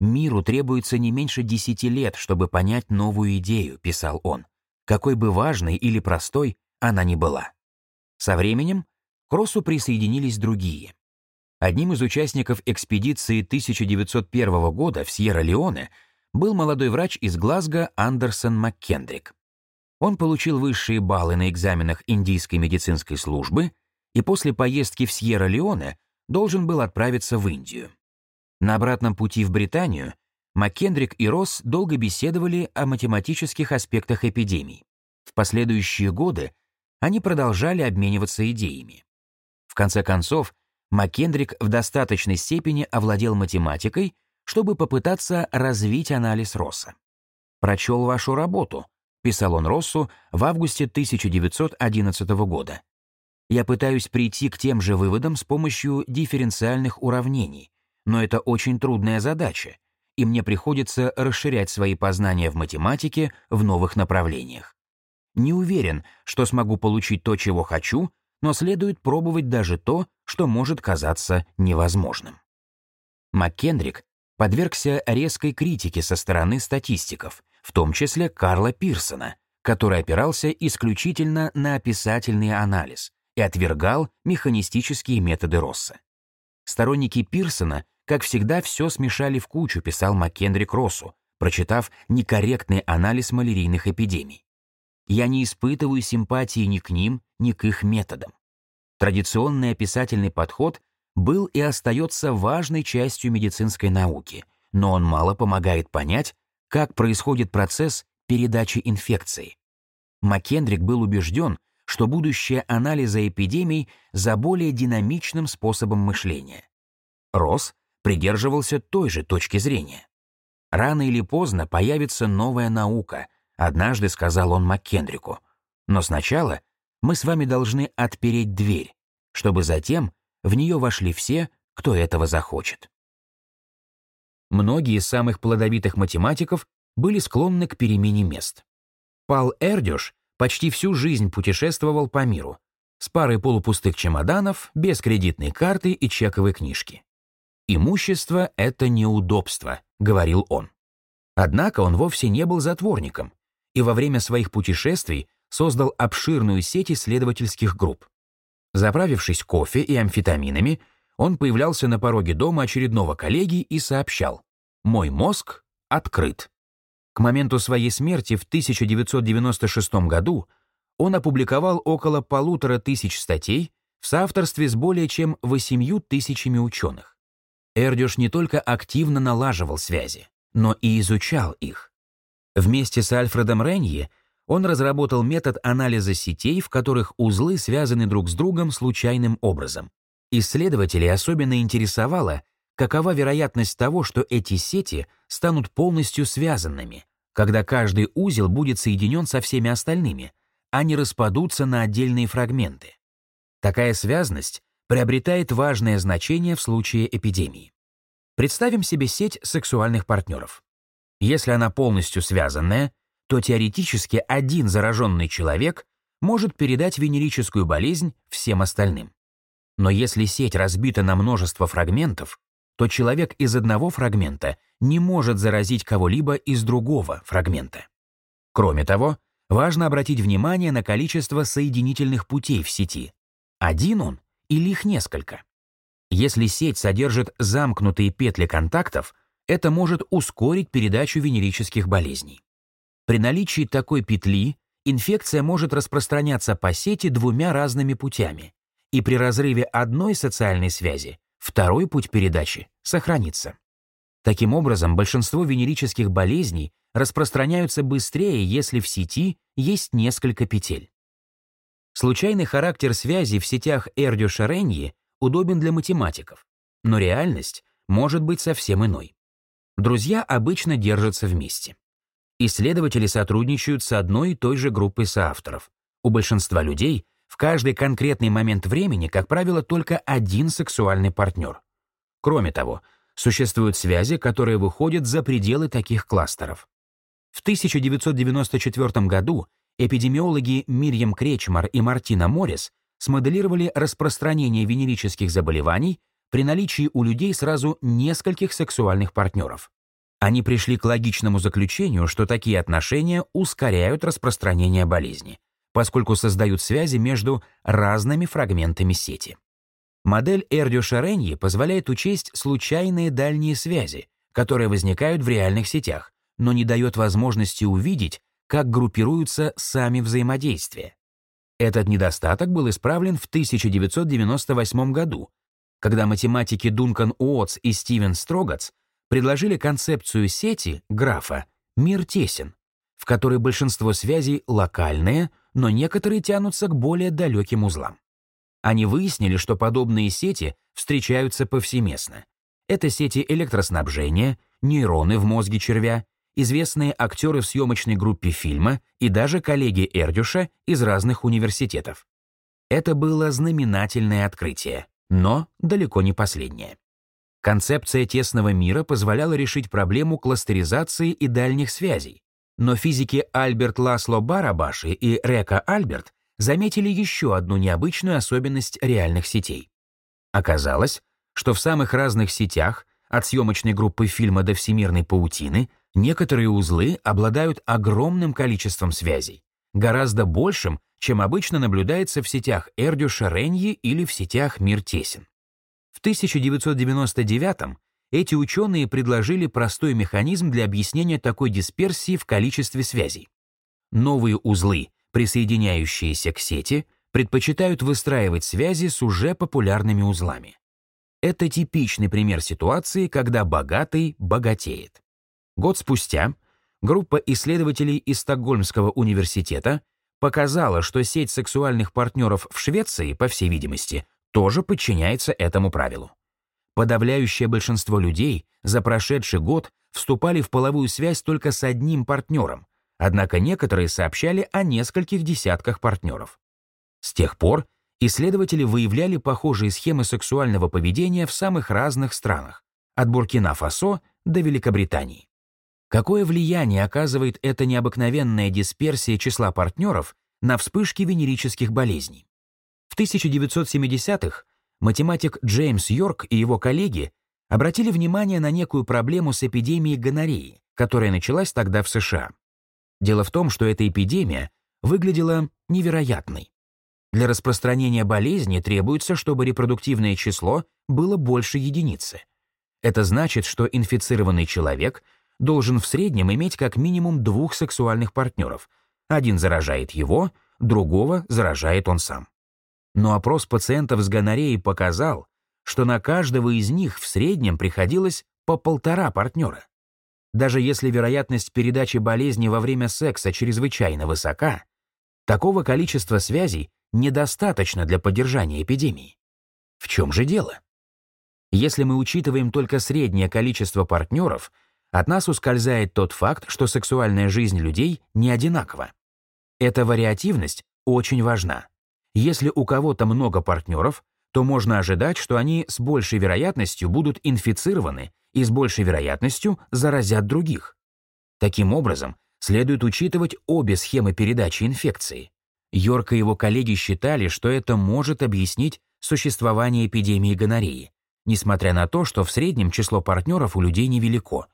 «Миру требуется не меньше десяти лет, чтобы понять новую идею», — писал он, какой бы важной или простой она ни была. Со временем к Россу присоединились другие. Одним из участников экспедиции 1901 года в Сьерра-Леоне был молодой врач из Глазго Андерсон МакКендрик. Он получил высшие баллы на экзаменах индийской медицинской службы и после поездки в Сьерра-Леоне должен был отправиться в Индию. На обратном пути в Британию МакКендрик и Росс долго беседовали о математических аспектах эпидемий. В последующие годы они продолжали обмениваться идеями. В конце концов, МакКендрик в достаточной степени овладел математикой, чтобы попытаться развить анализ Росса. «Прочел вашу работу», — писал он Россу в августе 1911 года. «Я пытаюсь прийти к тем же выводам с помощью дифференциальных уравнений, но это очень трудная задача, и мне приходится расширять свои познания в математике в новых направлениях. Не уверен, что смогу получить то, чего хочу, но следует пробовать даже то, что может казаться невозможным. МакКендрик подвергся резкой критике со стороны статистиков, в том числе Карла Пирсона, который опирался исключительно на описательный анализ и отвергал механистические методы Росса. Сторонники Пирсона, как всегда, все смешали в кучу, писал МакКендрик Россу, прочитав некорректный анализ малярийных эпидемий. Я не испытываю симпатии ни к ним, ни к их методам. Традиционный описательный подход был и остается важной частью медицинской науки, но он мало помогает понять, как происходит процесс передачи инфекции. Маккендрик был убежден, что будущее анализа эпидемий за более динамичным способом мышления. Росс придерживался той же точки зрения. Рано или поздно появится новая наука, Однажды сказал он Маккендрику. Но сначала мы с вами должны отпереть дверь, чтобы затем в нее вошли все, кто этого захочет. Многие из самых плодовитых математиков были склонны к перемене мест. Пал Эрдюш почти всю жизнь путешествовал по миру, с парой полупустых чемоданов, без кредитной карты и чековой книжки. «Имущество — это неудобство», — говорил он. Однако он вовсе не был затворником и во время своих путешествий создал обширную сеть исследовательских групп. Заправившись кофе и амфетаминами, он появлялся на пороге дома очередного коллеги и сообщал «Мой мозг открыт». К моменту своей смерти в 1996 году он опубликовал около полутора тысяч статей в соавторстве с более чем восемью тысячами ученых. Эрдюш не только активно налаживал связи, но и изучал их. Вместе с Альфредом Ренье он разработал метод анализа сетей, в которых узлы связаны друг с другом случайным образом. Исследователей особенно интересовало, какова вероятность того, что эти сети станут полностью связанными, когда каждый узел будет соединен со всеми остальными, а не распадутся на отдельные фрагменты. Такая связность приобретает важное значение в случае эпидемии. Представим себе сеть сексуальных партнеров. Если она полностью связанная, то теоретически один зараженный человек может передать венерическую болезнь всем остальным. Но если сеть разбита на множество фрагментов, то человек из одного фрагмента не может заразить кого-либо из другого фрагмента. Кроме того, важно обратить внимание на количество соединительных путей в сети. Один он или их несколько? Если сеть содержит замкнутые петли контактов, это может ускорить передачу венерических болезней. При наличии такой петли инфекция может распространяться по сети двумя разными путями, и при разрыве одной социальной связи второй путь передачи сохранится. Таким образом, большинство венерических болезней распространяются быстрее, если в сети есть несколько петель. Случайный характер связи в сетях Эрдю-Шареньи удобен для математиков, но реальность может быть совсем иной друзья обычно держатся вместе. Исследователи сотрудничают с одной и той же группой соавторов. У большинства людей в каждый конкретный момент времени, как правило, только один сексуальный партнер. Кроме того, существуют связи, которые выходят за пределы таких кластеров. В 1994 году эпидемиологи Мирьям Кречмар и Мартина Моррис смоделировали распространение венерических заболеваний при наличии у людей сразу нескольких сексуальных партнеров. Они пришли к логичному заключению, что такие отношения ускоряют распространение болезни, поскольку создают связи между разными фрагментами сети. Модель Эрдю-Шареньи позволяет учесть случайные дальние связи, которые возникают в реальных сетях, но не дает возможности увидеть, как группируются сами взаимодействия. Этот недостаток был исправлен в 1998 году, когда математики Дункан Уотс и Стивен Строгац предложили концепцию сети, графа, «Мир тесен», в которой большинство связей локальные, но некоторые тянутся к более далеким узлам. Они выяснили, что подобные сети встречаются повсеместно. Это сети электроснабжения, нейроны в мозге червя, известные актеры в съемочной группе фильма и даже коллеги Эрдюша из разных университетов. Это было знаменательное открытие, но далеко не последнее. Концепция тесного мира позволяла решить проблему кластеризации и дальних связей. Но физики Альберт Ласло Барабаши и Река Альберт заметили еще одну необычную особенность реальных сетей. Оказалось, что в самых разных сетях, от съемочной группы фильма до всемирной паутины, некоторые узлы обладают огромным количеством связей, гораздо большим, чем обычно наблюдается в сетях Эрдюша Реньи или в сетях Мир Тесен. В 1999 эти ученые предложили простой механизм для объяснения такой дисперсии в количестве связей. Новые узлы, присоединяющиеся к сети, предпочитают выстраивать связи с уже популярными узлами. Это типичный пример ситуации, когда богатый богатеет. Год спустя группа исследователей из Стокгольмского университета показала, что сеть сексуальных партнеров в Швеции, по всей видимости, тоже подчиняется этому правилу. Подавляющее большинство людей за прошедший год вступали в половую связь только с одним партнером, однако некоторые сообщали о нескольких десятках партнеров. С тех пор исследователи выявляли похожие схемы сексуального поведения в самых разных странах, от Буркина-Фасо до Великобритании. Какое влияние оказывает эта необыкновенная дисперсия числа партнеров на вспышки венерических болезней? В 1970-х математик Джеймс Йорк и его коллеги обратили внимание на некую проблему с эпидемией гонореи, которая началась тогда в США. Дело в том, что эта эпидемия выглядела невероятной. Для распространения болезни требуется, чтобы репродуктивное число было больше единицы. Это значит, что инфицированный человек должен в среднем иметь как минимум двух сексуальных партнеров. Один заражает его, другого заражает он сам. Но опрос пациентов с гонореей показал, что на каждого из них в среднем приходилось по полтора партнера. Даже если вероятность передачи болезни во время секса чрезвычайно высока, такого количества связей недостаточно для поддержания эпидемии. В чем же дело? Если мы учитываем только среднее количество партнеров, от нас ускользает тот факт, что сексуальная жизнь людей не одинакова. Эта вариативность очень важна. Если у кого-то много партнеров, то можно ожидать, что они с большей вероятностью будут инфицированы и с большей вероятностью заразят других. Таким образом, следует учитывать обе схемы передачи инфекции. Йорк и его коллеги считали, что это может объяснить существование эпидемии гонореи, несмотря на то, что в среднем число партнеров у людей невелико.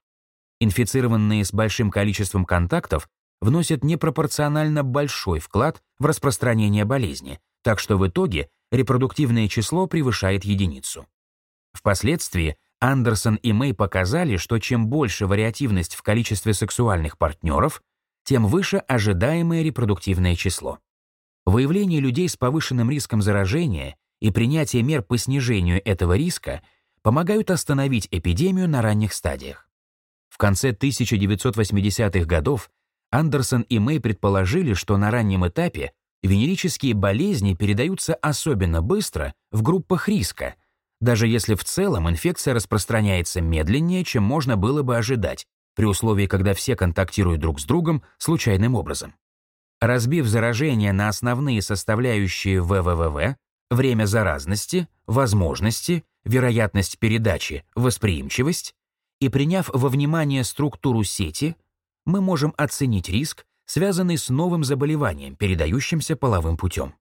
Инфицированные с большим количеством контактов вносят непропорционально большой вклад в распространение болезни, так что в итоге репродуктивное число превышает единицу. Впоследствии Андерсон и Мэй показали, что чем больше вариативность в количестве сексуальных партнеров, тем выше ожидаемое репродуктивное число. Выявление людей с повышенным риском заражения и принятие мер по снижению этого риска помогают остановить эпидемию на ранних стадиях. В конце 1980-х годов Андерсон и Мэй предположили, что на раннем этапе венерические болезни передаются особенно быстро в группах риска, даже если в целом инфекция распространяется медленнее, чем можно было бы ожидать, при условии, когда все контактируют друг с другом случайным образом. Разбив заражение на основные составляющие ВВВ, время заразности, возможности, вероятность передачи, восприимчивость, и приняв во внимание структуру сети, мы можем оценить риск, связанный с новым заболеванием, передающимся половым путем.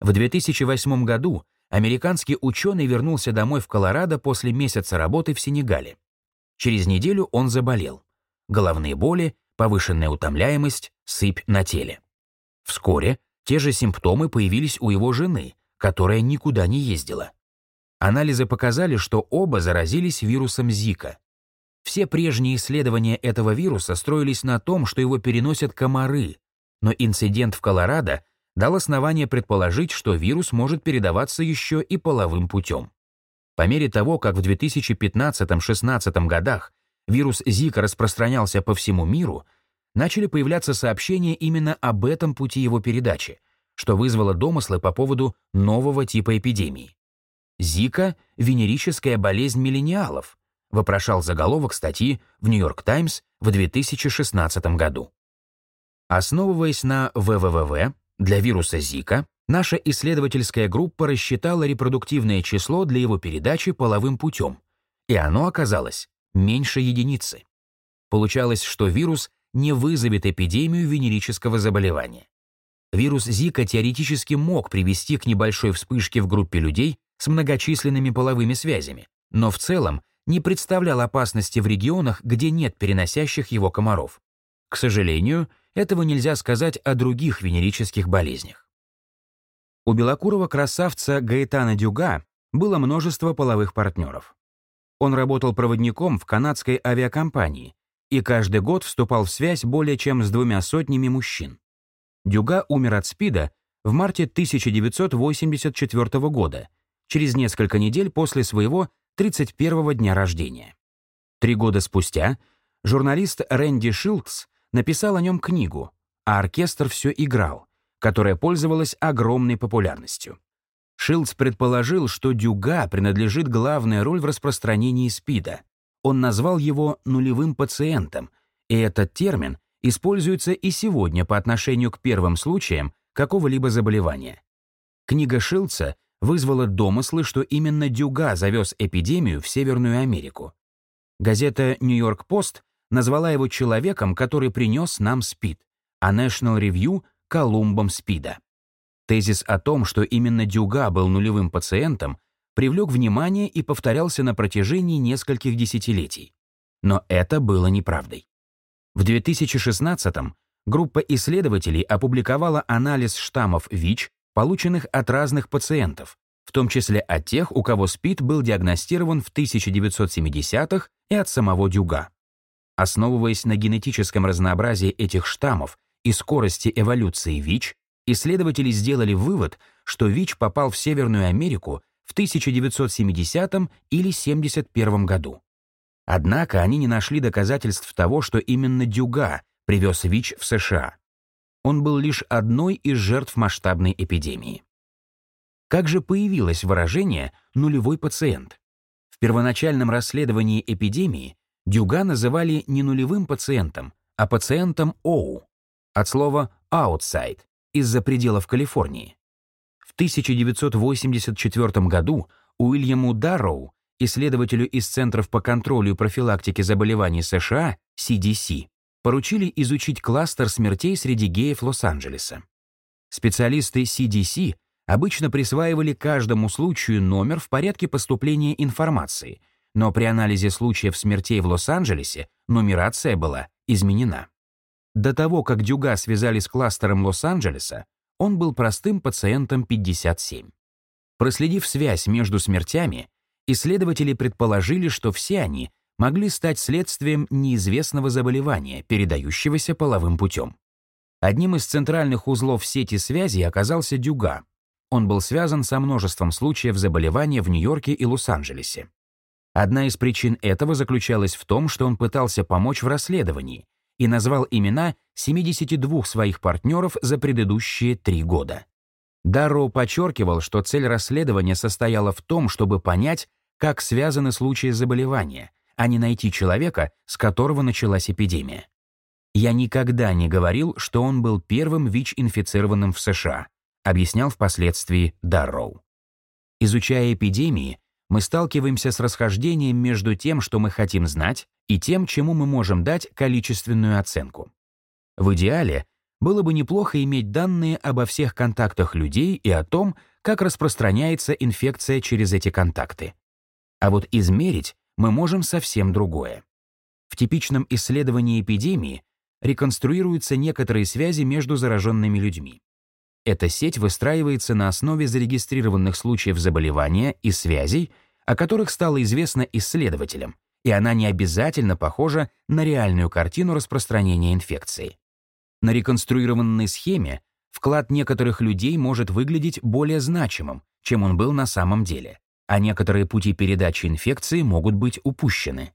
В 2008 году американский ученый вернулся домой в Колорадо после месяца работы в Сенегале. Через неделю он заболел. Головные боли, повышенная утомляемость, сыпь на теле. Вскоре те же симптомы появились у его жены, которая никуда не ездила. Анализы показали, что оба заразились вирусом Зика. Все прежние исследования этого вируса строились на том, что его переносят комары, но инцидент в Колорадо дал основание предположить, что вирус может передаваться еще и половым путем. По мере того, как в 2015-16 годах вирус Зика распространялся по всему миру, начали появляться сообщения именно об этом пути его передачи, что вызвало домыслы по поводу нового типа эпидемии. Зика — венерическая болезнь миллениалов, вопрошал заголовок статьи в «Нью-Йорк Таймс» в 2016 году. Основываясь на ВВВ, для вируса Зика наша исследовательская группа рассчитала репродуктивное число для его передачи половым путем, и оно оказалось меньше единицы. Получалось, что вирус не вызовет эпидемию венерического заболевания. Вирус Зика теоретически мог привести к небольшой вспышке в группе людей с многочисленными половыми связями, но в целом не представлял опасности в регионах, где нет переносящих его комаров. К сожалению, этого нельзя сказать о других венерических болезнях. У белокурого красавца Гаэтана Дюга было множество половых партнеров. Он работал проводником в канадской авиакомпании и каждый год вступал в связь более чем с двумя сотнями мужчин. Дюга умер от СПИДа в марте 1984 года, через несколько недель после своего 31-го дня рождения. Три года спустя журналист Рэнди Шилкс написал о нем книгу, а оркестр все играл, которая пользовалась огромной популярностью. Шилдс предположил, что Дюга принадлежит главная роль в распространении СПИДа. Он назвал его нулевым пациентом, и этот термин используется и сегодня по отношению к первым случаям какого-либо заболевания. Книга Шилдса вызвала домыслы, что именно Дюга завез эпидемию в Северную Америку. Газета «Нью-Йорк Пост» назвала его человеком, который принес нам СПИД, а National Review — Колумбом СПИДа. Тезис о том, что именно Дюга был нулевым пациентом, привлек внимание и повторялся на протяжении нескольких десятилетий. Но это было неправдой. В 2016-м группа исследователей опубликовала анализ штаммов ВИЧ, полученных от разных пациентов, в том числе от тех, у кого СПИД был диагностирован в 1970-х и от самого Дюга. Основываясь на генетическом разнообразии этих штаммов и скорости эволюции ВИЧ, исследователи сделали вывод, что ВИЧ попал в Северную Америку в 1970 или 71 году. Однако они не нашли доказательств того, что именно Дюга привез ВИЧ в США. Он был лишь одной из жертв масштабной эпидемии. Как же появилось выражение «нулевой пациент»? В первоначальном расследовании эпидемии Дюга называли не нулевым пациентом, а пациентом ОУ, от слова «outside», из-за пределов Калифорнии. В 1984 году Уильяму Дарроу, исследователю из Центров по контролю и профилактике заболеваний США, CDC, поручили изучить кластер смертей среди геев Лос-Анджелеса. Специалисты CDC обычно присваивали каждому случаю номер в порядке поступления информации — но при анализе случаев смертей в Лос-Анджелесе нумерация была изменена. До того, как Дюга связали с кластером Лос-Анджелеса, он был простым пациентом 57. Проследив связь между смертями, исследователи предположили, что все они могли стать следствием неизвестного заболевания, передающегося половым путем. Одним из центральных узлов сети связи оказался Дюга. Он был связан со множеством случаев заболевания в Нью-Йорке и Лос-Анджелесе. Одна из причин этого заключалась в том, что он пытался помочь в расследовании и назвал имена 72 своих партнеров за предыдущие три года. Дарроу подчеркивал, что цель расследования состояла в том, чтобы понять, как связаны случаи заболевания, а не найти человека, с которого началась эпидемия. «Я никогда не говорил, что он был первым ВИЧ-инфицированным в США», объяснял впоследствии Дарроу. Изучая эпидемии, мы сталкиваемся с расхождением между тем, что мы хотим знать, и тем, чему мы можем дать количественную оценку. В идеале было бы неплохо иметь данные обо всех контактах людей и о том, как распространяется инфекция через эти контакты. А вот измерить мы можем совсем другое. В типичном исследовании эпидемии реконструируются некоторые связи между зараженными людьми. Эта сеть выстраивается на основе зарегистрированных случаев заболевания и связей, о которых стало известно исследователям, и она не обязательно похожа на реальную картину распространения инфекции. На реконструированной схеме вклад некоторых людей может выглядеть более значимым, чем он был на самом деле, а некоторые пути передачи инфекции могут быть упущены.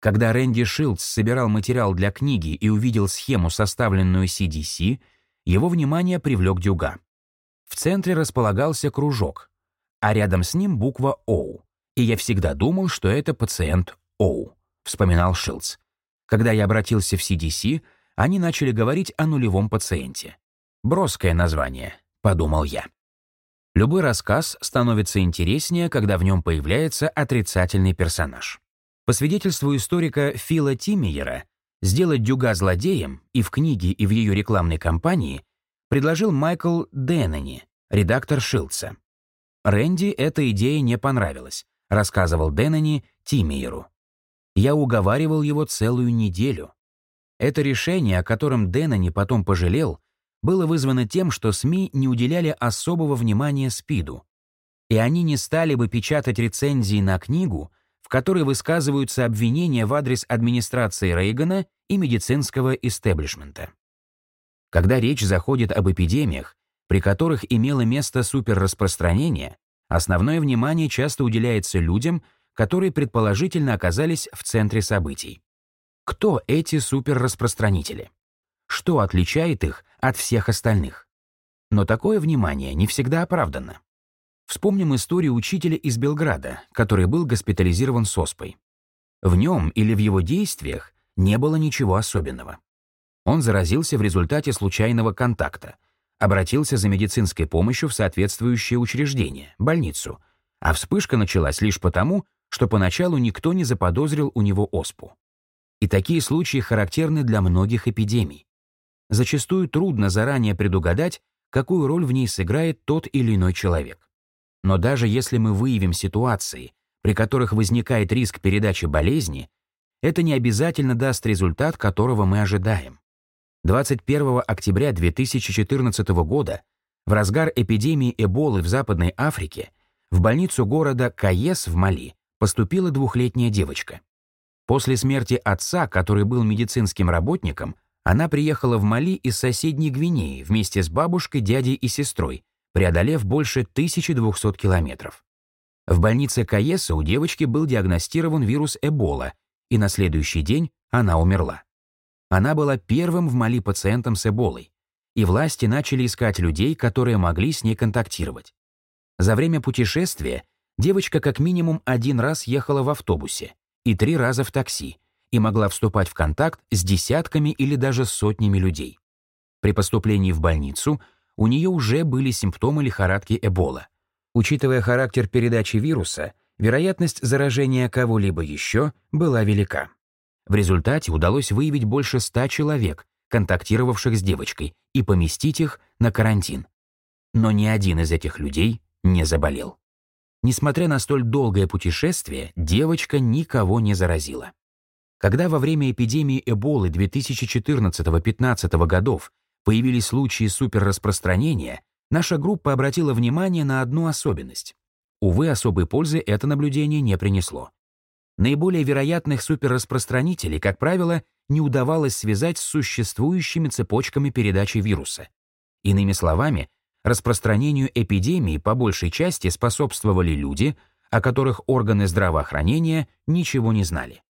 Когда Рэнди Шилдс собирал материал для книги и увидел схему, составленную CDC, его внимание привлек дюга. В центре располагался кружок, а рядом с ним буква «О». И я всегда думал, что это пациент О, вспоминал Шилдс. Когда я обратился в CDC, они начали говорить о нулевом пациенте. Броское название, подумал я. Любой рассказ становится интереснее, когда в нем появляется отрицательный персонаж. По свидетельству историка Фила Тиммиера, Сделать Дюга злодеем и в книге, и в ее рекламной кампании предложил Майкл Деннени, редактор Шилдса. Рэнди эта идея не понравилась, рассказывал Деннени Тиммиеру. Я уговаривал его целую неделю. Это решение, о котором Деннени потом пожалел, было вызвано тем, что СМИ не уделяли особого внимания СПИДу. И они не стали бы печатать рецензии на книгу, которой высказываются обвинения в адрес администрации Рейгана и медицинского истеблишмента. Когда речь заходит об эпидемиях, при которых имело место суперраспространение, основное внимание часто уделяется людям, которые предположительно оказались в центре событий. Кто эти суперраспространители? Что отличает их от всех остальных? Но такое внимание не всегда оправдано. Вспомним историю учителя из Белграда, который был госпитализирован с оспой. В нем или в его действиях не было ничего особенного. Он заразился в результате случайного контакта, обратился за медицинской помощью в соответствующее учреждение, больницу, а вспышка началась лишь потому, что поначалу никто не заподозрил у него оспу. И такие случаи характерны для многих эпидемий. Зачастую трудно заранее предугадать, какую роль в ней сыграет тот или иной человек. Но даже если мы выявим ситуации, при которых возникает риск передачи болезни, это не обязательно даст результат, которого мы ожидаем. 21 октября 2014 года, в разгар эпидемии Эболы в Западной Африке, в больницу города Каес в Мали поступила двухлетняя девочка. После смерти отца, который был медицинским работником, она приехала в Мали из соседней Гвинеи вместе с бабушкой, дядей и сестрой, преодолев больше 1200 километров. В больнице Каеса у девочки был диагностирован вирус Эбола, и на следующий день она умерла. Она была первым в Мали пациентом с Эболой, и власти начали искать людей, которые могли с ней контактировать. За время путешествия девочка как минимум один раз ехала в автобусе и три раза в такси и могла вступать в контакт с десятками или даже сотнями людей. При поступлении в больницу у нее уже были симптомы лихорадки Эбола. Учитывая характер передачи вируса, вероятность заражения кого-либо еще была велика. В результате удалось выявить больше ста человек, контактировавших с девочкой, и поместить их на карантин. Но ни один из этих людей не заболел. Несмотря на столь долгое путешествие, девочка никого не заразила. Когда во время эпидемии Эболы 2014-15 годов появились случаи суперраспространения, наша группа обратила внимание на одну особенность. Увы, особой пользы это наблюдение не принесло. Наиболее вероятных суперраспространителей, как правило, не удавалось связать с существующими цепочками передачи вируса. Иными словами, распространению эпидемии по большей части способствовали люди, о которых органы здравоохранения ничего не знали.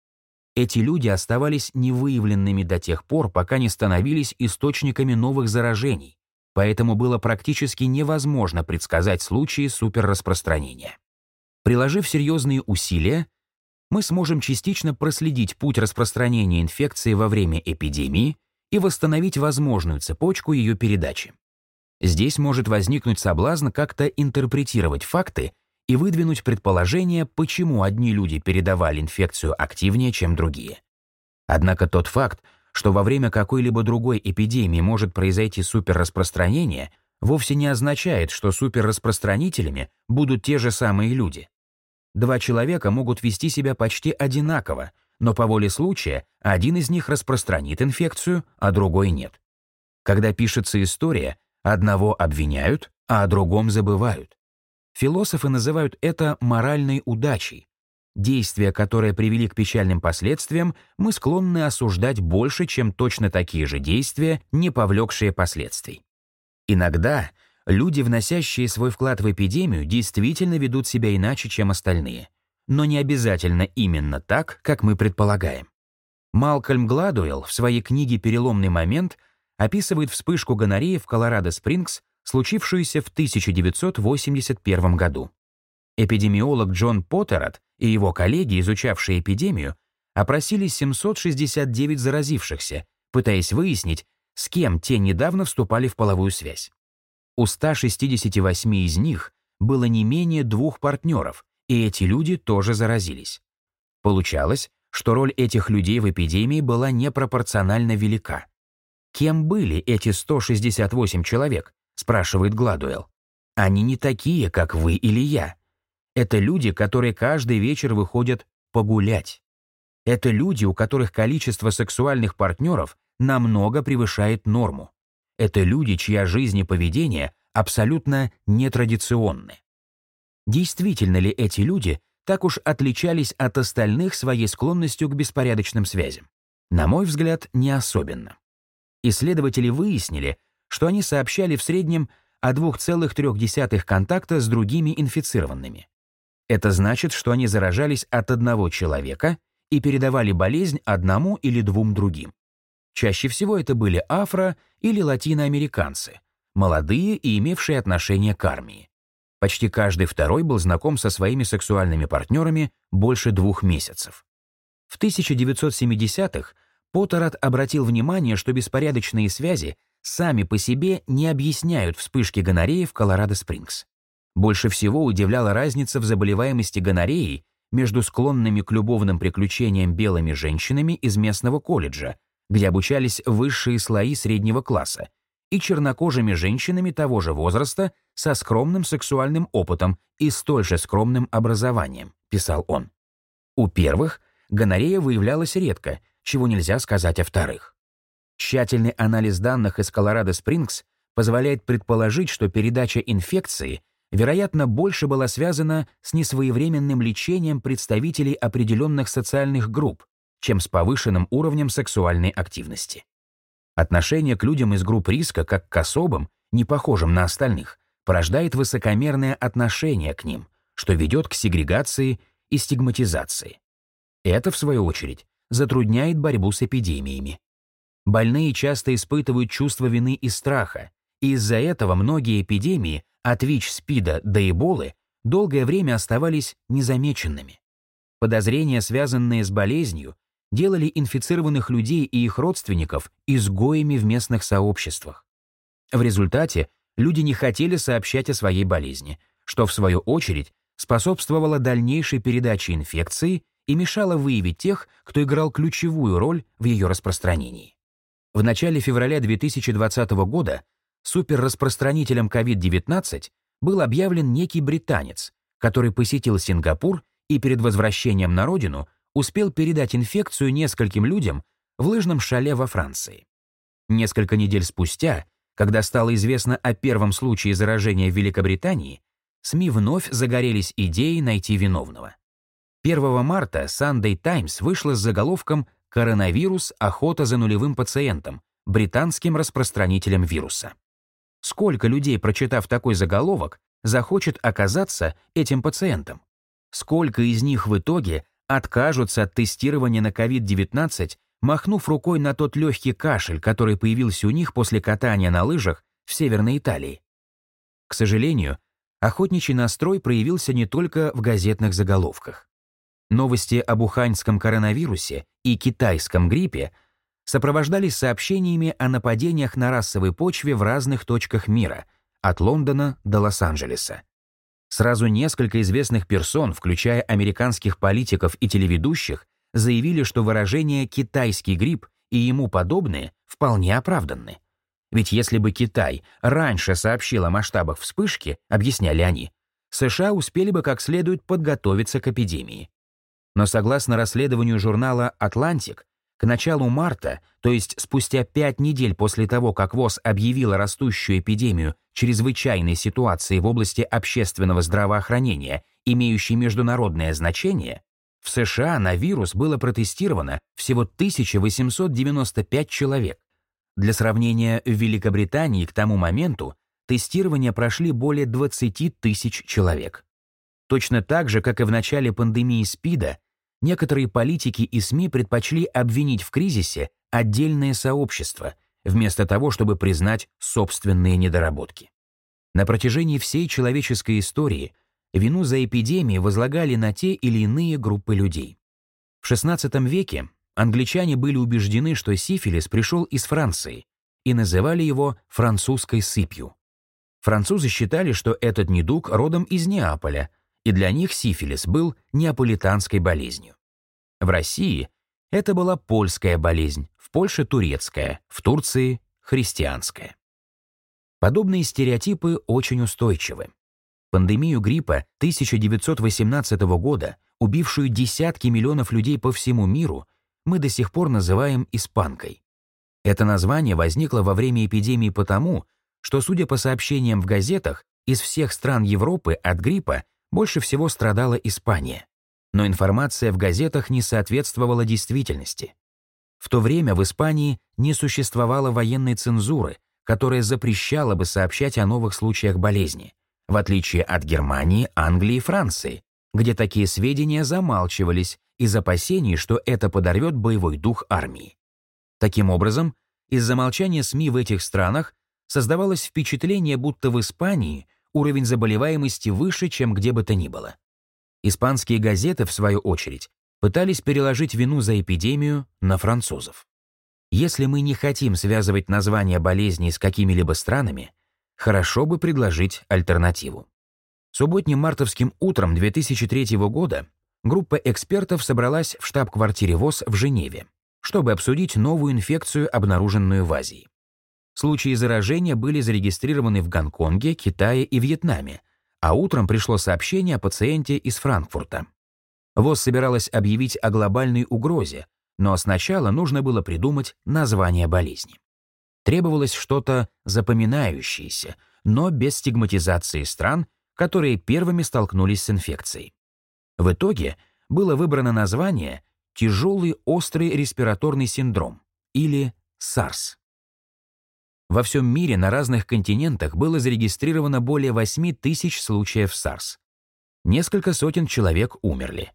Эти люди оставались невыявленными до тех пор, пока не становились источниками новых заражений, поэтому было практически невозможно предсказать случаи суперраспространения. Приложив серьезные усилия, мы сможем частично проследить путь распространения инфекции во время эпидемии и восстановить возможную цепочку ее передачи. Здесь может возникнуть соблазн как-то интерпретировать факты и выдвинуть предположение, почему одни люди передавали инфекцию активнее, чем другие. Однако тот факт, что во время какой-либо другой эпидемии может произойти суперраспространение, вовсе не означает, что суперраспространителями будут те же самые люди. Два человека могут вести себя почти одинаково, но по воле случая один из них распространит инфекцию, а другой нет. Когда пишется история, одного обвиняют, а о другом забывают. Философы называют это моральной удачей. Действия, которые привели к печальным последствиям, мы склонны осуждать больше, чем точно такие же действия, не повлекшие последствий. Иногда люди, вносящие свой вклад в эпидемию, действительно ведут себя иначе, чем остальные. Но не обязательно именно так, как мы предполагаем. Малкольм Гладуэлл в своей книге «Переломный момент» описывает вспышку гонореи в Колорадо-Спрингс случившуюся в 1981 году. Эпидемиолог Джон Поттерат и его коллеги, изучавшие эпидемию, опросили 769 заразившихся, пытаясь выяснить, с кем те недавно вступали в половую связь. У 168 из них было не менее двух партнеров, и эти люди тоже заразились. Получалось, что роль этих людей в эпидемии была непропорционально велика. Кем были эти 168 человек, спрашивает Гладуэлл. Они не такие, как вы или я. Это люди, которые каждый вечер выходят погулять. Это люди, у которых количество сексуальных партнеров намного превышает норму. Это люди, чья жизнь и поведение абсолютно нетрадиционны. Действительно ли эти люди так уж отличались от остальных своей склонностью к беспорядочным связям? На мой взгляд, не особенно. Исследователи выяснили, что они сообщали в среднем о 2,3 контакта с другими инфицированными. Это значит, что они заражались от одного человека и передавали болезнь одному или двум другим. Чаще всего это были афро- или латиноамериканцы, молодые и имевшие отношение к армии. Почти каждый второй был знаком со своими сексуальными партнерами больше двух месяцев. В 1970-х Поттерат обратил внимание, что беспорядочные связи сами по себе не объясняют вспышки гонореи в Колорадо-Спрингс. Больше всего удивляла разница в заболеваемости гонореей между склонными к любовным приключениям белыми женщинами из местного колледжа, где обучались высшие слои среднего класса, и чернокожими женщинами того же возраста со скромным сексуальным опытом и столь же скромным образованием, писал он. У первых гонорея выявлялась редко, чего нельзя сказать о вторых. Тщательный анализ данных из Колорадо-Спрингс позволяет предположить, что передача инфекции, вероятно, больше была связана с несвоевременным лечением представителей определенных социальных групп, чем с повышенным уровнем сексуальной активности. Отношение к людям из групп риска, как к особым, не похожим на остальных, порождает высокомерное отношение к ним, что ведет к сегрегации и стигматизации. Это, в свою очередь, затрудняет борьбу с эпидемиями. Больные часто испытывают чувство вины и страха, и из-за этого многие эпидемии от ВИЧ, СПИДа до Эболы долгое время оставались незамеченными. Подозрения, связанные с болезнью, делали инфицированных людей и их родственников изгоями в местных сообществах. В результате люди не хотели сообщать о своей болезни, что, в свою очередь, способствовало дальнейшей передаче инфекции и мешало выявить тех, кто играл ключевую роль в ее распространении. В начале февраля 2020 года суперраспространителем COVID-19 был объявлен некий британец, который посетил Сингапур и перед возвращением на родину успел передать инфекцию нескольким людям в лыжном шале во Франции. Несколько недель спустя, когда стало известно о первом случае заражения в Великобритании, СМИ вновь загорелись идеей найти виновного. 1 марта Sunday Times вышла с заголовком Коронавирус – охота за нулевым пациентом, британским распространителем вируса. Сколько людей, прочитав такой заголовок, захочет оказаться этим пациентом? Сколько из них в итоге откажутся от тестирования на COVID-19, махнув рукой на тот легкий кашель, который появился у них после катания на лыжах в Северной Италии? К сожалению, охотничий настрой проявился не только в газетных заголовках. Новости об уханьском коронавирусе и китайском гриппе сопровождались сообщениями о нападениях на расовой почве в разных точках мира, от Лондона до Лос-Анджелеса. Сразу несколько известных персон, включая американских политиков и телеведущих, заявили, что выражение «китайский грипп» и ему подобные вполне оправданны. Ведь если бы Китай раньше сообщил о масштабах вспышки, объясняли они, США успели бы как следует подготовиться к эпидемии. Но согласно расследованию журнала «Атлантик», к началу марта, то есть спустя пять недель после того, как ВОЗ объявила растущую эпидемию чрезвычайной ситуации в области общественного здравоохранения, имеющей международное значение, в США на вирус было протестировано всего 1895 человек. Для сравнения, в Великобритании к тому моменту тестирование прошли более 20 тысяч человек. Точно так же, как и в начале пандемии СПИДа, некоторые политики и СМИ предпочли обвинить в кризисе отдельное сообщество, вместо того, чтобы признать собственные недоработки. На протяжении всей человеческой истории вину за эпидемии возлагали на те или иные группы людей. В XVI веке англичане были убеждены, что сифилис пришел из Франции и называли его французской сыпью. Французы считали, что этот недуг родом из Неаполя, и для них сифилис был неаполитанской болезнью. В России это была польская болезнь, в Польше – турецкая, в Турции – христианская. Подобные стереотипы очень устойчивы. Пандемию гриппа 1918 года, убившую десятки миллионов людей по всему миру, мы до сих пор называем испанкой. Это название возникло во время эпидемии потому, что, судя по сообщениям в газетах, из всех стран Европы от гриппа больше всего страдала Испания. Но информация в газетах не соответствовала действительности. В то время в Испании не существовало военной цензуры, которая запрещала бы сообщать о новых случаях болезни, в отличие от Германии, Англии и Франции, где такие сведения замалчивались из опасений, что это подорвет боевой дух армии. Таким образом, из-за молчания СМИ в этих странах создавалось впечатление, будто в Испании уровень заболеваемости выше, чем где бы то ни было. Испанские газеты, в свою очередь, пытались переложить вину за эпидемию на французов. Если мы не хотим связывать название болезни с какими-либо странами, хорошо бы предложить альтернативу. Субботним мартовским утром 2003 года группа экспертов собралась в штаб-квартире ВОЗ в Женеве, чтобы обсудить новую инфекцию, обнаруженную в Азии. Случаи заражения были зарегистрированы в Гонконге, Китае и Вьетнаме, а утром пришло сообщение о пациенте из Франкфурта. ВОЗ собиралась объявить о глобальной угрозе, но сначала нужно было придумать название болезни. Требовалось что-то запоминающееся, но без стигматизации стран, которые первыми столкнулись с инфекцией. В итоге было выбрано название «тяжелый острый респираторный синдром» или SARS. Во всем мире на разных континентах было зарегистрировано более 8 тысяч случаев SARS. Несколько сотен человек умерли.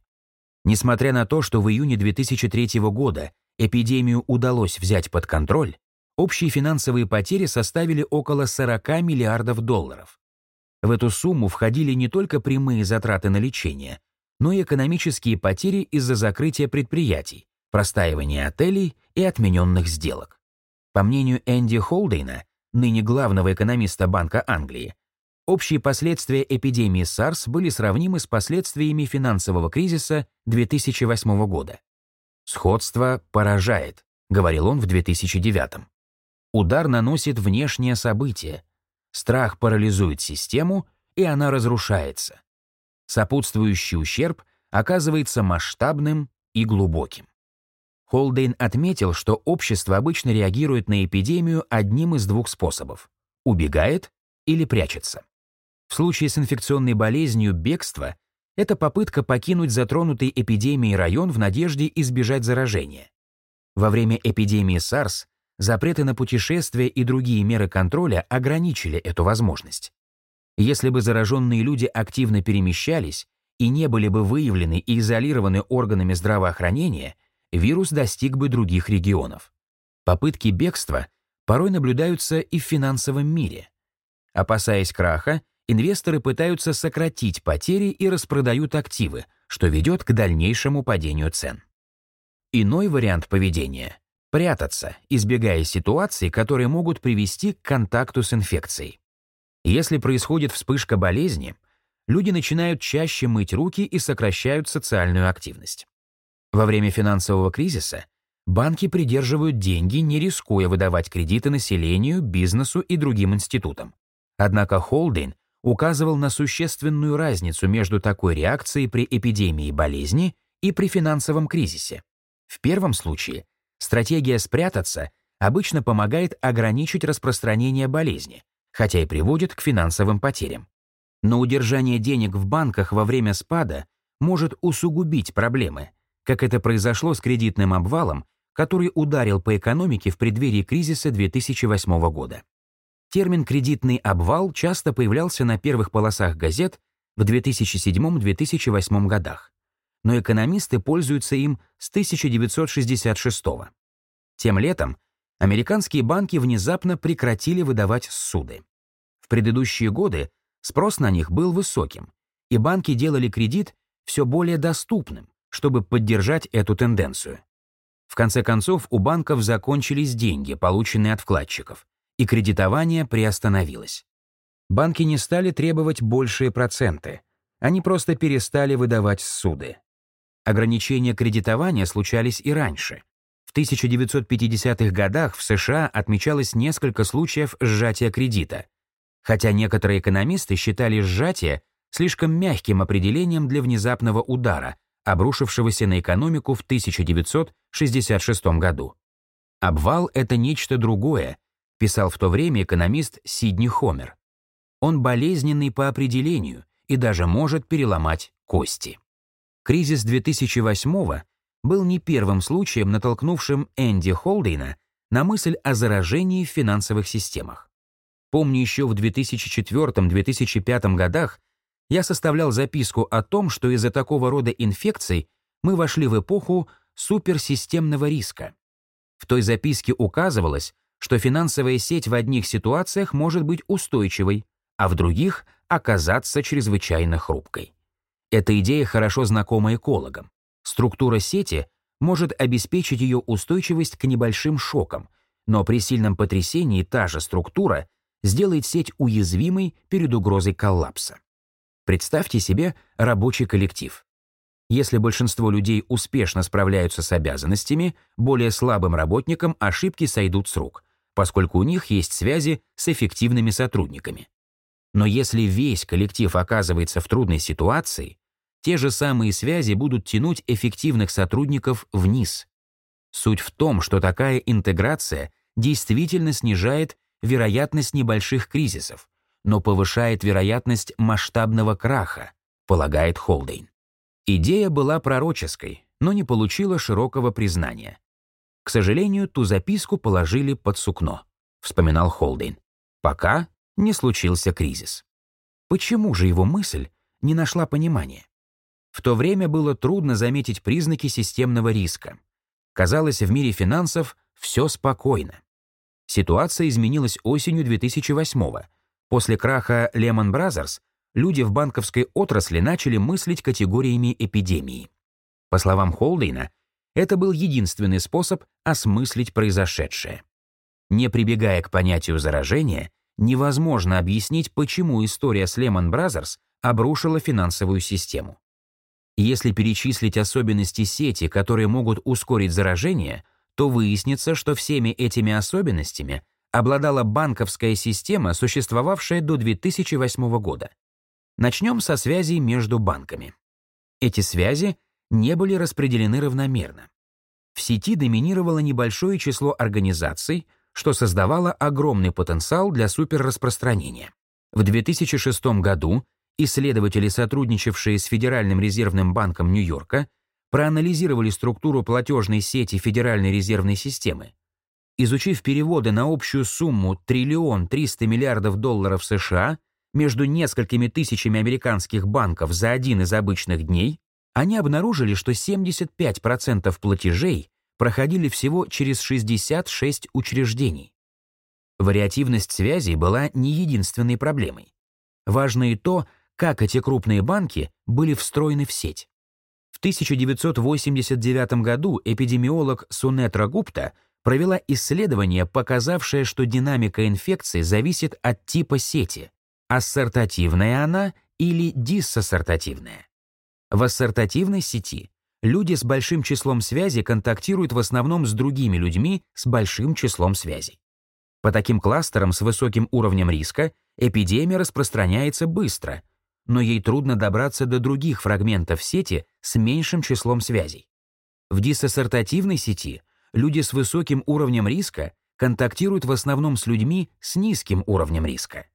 Несмотря на то, что в июне 2003 года эпидемию удалось взять под контроль, общие финансовые потери составили около 40 миллиардов долларов. В эту сумму входили не только прямые затраты на лечение, но и экономические потери из-за закрытия предприятий, простаивания отелей и отмененных сделок. По мнению Энди Холдейна, ныне главного экономиста Банка Англии, Общие последствия эпидемии SARS были сравнимы с последствиями финансового кризиса 2008 года. «Сходство поражает», — говорил он в 2009. Удар наносит внешнее событие. Страх парализует систему, и она разрушается. Сопутствующий ущерб оказывается масштабным и глубоким. Холдейн отметил, что общество обычно реагирует на эпидемию одним из двух способов — убегает или прячется. В случае с инфекционной болезнью бегство — это попытка покинуть затронутый эпидемией район в надежде избежать заражения. Во время эпидемии SARS запреты на путешествия и другие меры контроля ограничили эту возможность. Если бы зараженные люди активно перемещались и не были бы выявлены и изолированы органами здравоохранения, вирус достиг бы других регионов. Попытки бегства порой наблюдаются и в финансовом мире. Опасаясь краха, инвесторы пытаются сократить потери и распродают активы, что ведет к дальнейшему падению цен. Иной вариант поведения — прятаться, избегая ситуаций, которые могут привести к контакту с инфекцией. Если происходит вспышка болезни, люди начинают чаще мыть руки и сокращают социальную активность. Во время финансового кризиса банки придерживают деньги, не рискуя выдавать кредиты населению, бизнесу и другим институтам. Однако Холдейн указывал на существенную разницу между такой реакцией при эпидемии болезни и при финансовом кризисе. В первом случае стратегия спрятаться обычно помогает ограничить распространение болезни, хотя и приводит к финансовым потерям. Но удержание денег в банках во время спада может усугубить проблемы, как это произошло с кредитным обвалом, который ударил по экономике в преддверии кризиса 2008 года. Термин «кредитный обвал» часто появлялся на первых полосах газет в 2007-2008 годах, но экономисты пользуются им с 1966 -го. Тем летом американские банки внезапно прекратили выдавать суды. В предыдущие годы спрос на них был высоким, и банки делали кредит все более доступным, чтобы поддержать эту тенденцию. В конце концов, у банков закончились деньги, полученные от вкладчиков, и кредитование приостановилось. Банки не стали требовать большие проценты, они просто перестали выдавать суды. Ограничения кредитования случались и раньше. В 1950-х годах в США отмечалось несколько случаев сжатия кредита, хотя некоторые экономисты считали сжатие слишком мягким определением для внезапного удара, обрушившегося на экономику в 1966 году. Обвал — это нечто другое, писал в то время экономист Сидни Хомер. Он болезненный по определению и даже может переломать кости. Кризис 2008 был не первым случаем, натолкнувшим Энди Холдейна на мысль о заражении в финансовых системах. Помню, еще в 2004-2005 годах я составлял записку о том, что из-за такого рода инфекций мы вошли в эпоху суперсистемного риска. В той записке указывалось, что финансовая сеть в одних ситуациях может быть устойчивой, а в других — оказаться чрезвычайно хрупкой. Эта идея хорошо знакома экологам. Структура сети может обеспечить ее устойчивость к небольшим шокам, но при сильном потрясении та же структура сделает сеть уязвимой перед угрозой коллапса. Представьте себе рабочий коллектив. Если большинство людей успешно справляются с обязанностями, более слабым работникам ошибки сойдут с рук, поскольку у них есть связи с эффективными сотрудниками. Но если весь коллектив оказывается в трудной ситуации, те же самые связи будут тянуть эффективных сотрудников вниз. Суть в том, что такая интеграция действительно снижает вероятность небольших кризисов, но повышает вероятность масштабного краха, полагает Холдейн. Идея была пророческой, но не получила широкого признания. К сожалению, ту записку положили под сукно, вспоминал Холдейн, пока не случился кризис. Почему же его мысль не нашла понимания? В то время было трудно заметить признаки системного риска. Казалось, в мире финансов все спокойно. Ситуация изменилась осенью 2008-го. После краха Lehman Brothers люди в банковской отрасли начали мыслить категориями эпидемии. По словам Холдейна, это был единственный способ осмыслить произошедшее. Не прибегая к понятию заражения, невозможно объяснить, почему история с Lehman Brothers обрушила финансовую систему. Если перечислить особенности сети, которые могут ускорить заражение, то выяснится, что всеми этими особенностями обладала банковская система, существовавшая до 2008 года. Начнем со связей между банками. Эти связи не были распределены равномерно. В сети доминировало небольшое число организаций, что создавало огромный потенциал для суперраспространения. В 2006 году исследователи, сотрудничавшие с Федеральным резервным банком Нью-Йорка, проанализировали структуру платежной сети Федеральной резервной системы. Изучив переводы на общую сумму триллион 300 миллиардов долларов США между несколькими тысячами американских банков за один из обычных дней, они обнаружили, что 75% платежей проходили всего через 66 учреждений. Вариативность связей была не единственной проблемой. Важно и то, как эти крупные банки были встроены в сеть. В 1989 году эпидемиолог Сунетра Гупта провела исследование, показавшее, что динамика инфекции зависит от типа сети, ассортативная она или диссоциативная. В ассортативной сети люди с большим числом связей контактируют в основном с другими людьми с большим числом связей. По таким кластерам с высоким уровнем риска эпидемия распространяется быстро, но ей трудно добраться до других фрагментов сети с меньшим числом связей. В диссоциативной сети люди с высоким уровнем риска контактируют в основном с людьми с низким уровнем риска.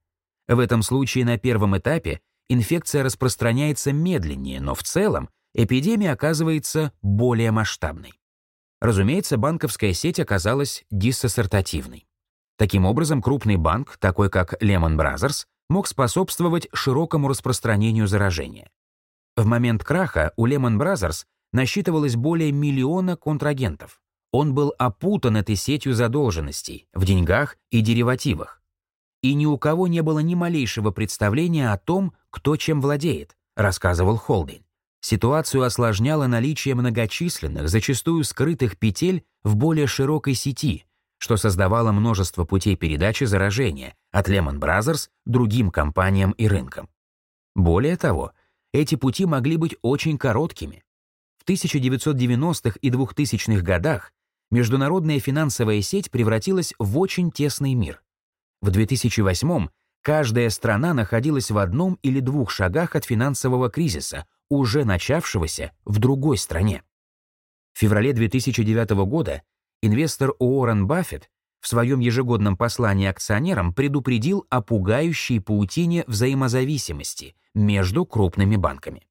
В этом случае на первом этапе инфекция распространяется медленнее, но в целом эпидемия оказывается более масштабной. Разумеется, банковская сеть оказалась диссоциативной. Таким образом, крупный банк, такой как Lehman Brothers, мог способствовать широкому распространению заражения. В момент краха у Lehman Brothers насчитывалось более миллиона контрагентов. Он был опутан этой сетью задолженностей в деньгах и деривативах. И ни у кого не было ни малейшего представления о том, кто чем владеет, рассказывал Холдин. Ситуацию осложняло наличие многочисленных, зачастую скрытых петель в более широкой сети, что создавало множество путей передачи заражения от Lehman Brothers другим компаниям и рынкам. Более того, эти пути могли быть очень короткими. В 1990-х и 2000-х годах международная финансовая сеть превратилась в очень тесный мир. В 2008-м каждая страна находилась в одном или двух шагах от финансового кризиса, уже начавшегося в другой стране. В феврале 2009 года инвестор Уоррен Баффет в своем ежегодном послании акционерам предупредил о пугающей паутине взаимозависимости между крупными банками.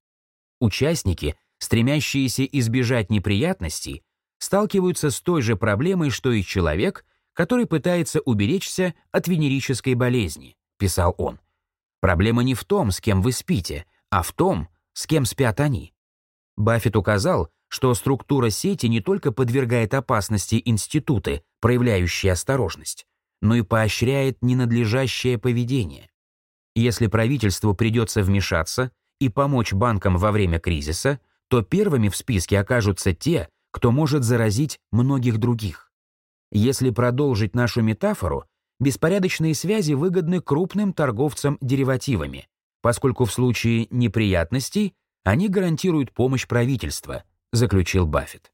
Участники, стремящиеся избежать неприятностей, сталкиваются с той же проблемой, что и человек, который пытается уберечься от венерической болезни, писал он. Проблема не в том, с кем вы спите, а в том, с кем спят они. Баффет указал, что структура сети не только подвергает опасности институты, проявляющие осторожность, но и поощряет ненадлежащее поведение. Если правительству придется вмешаться и помочь банкам во время кризиса, то первыми в списке окажутся те, кто может заразить многих других. Если продолжить нашу метафору, беспорядочные связи выгодны крупным торговцам деривативами, поскольку в случае неприятностей они гарантируют помощь правительства, заключил Баффет.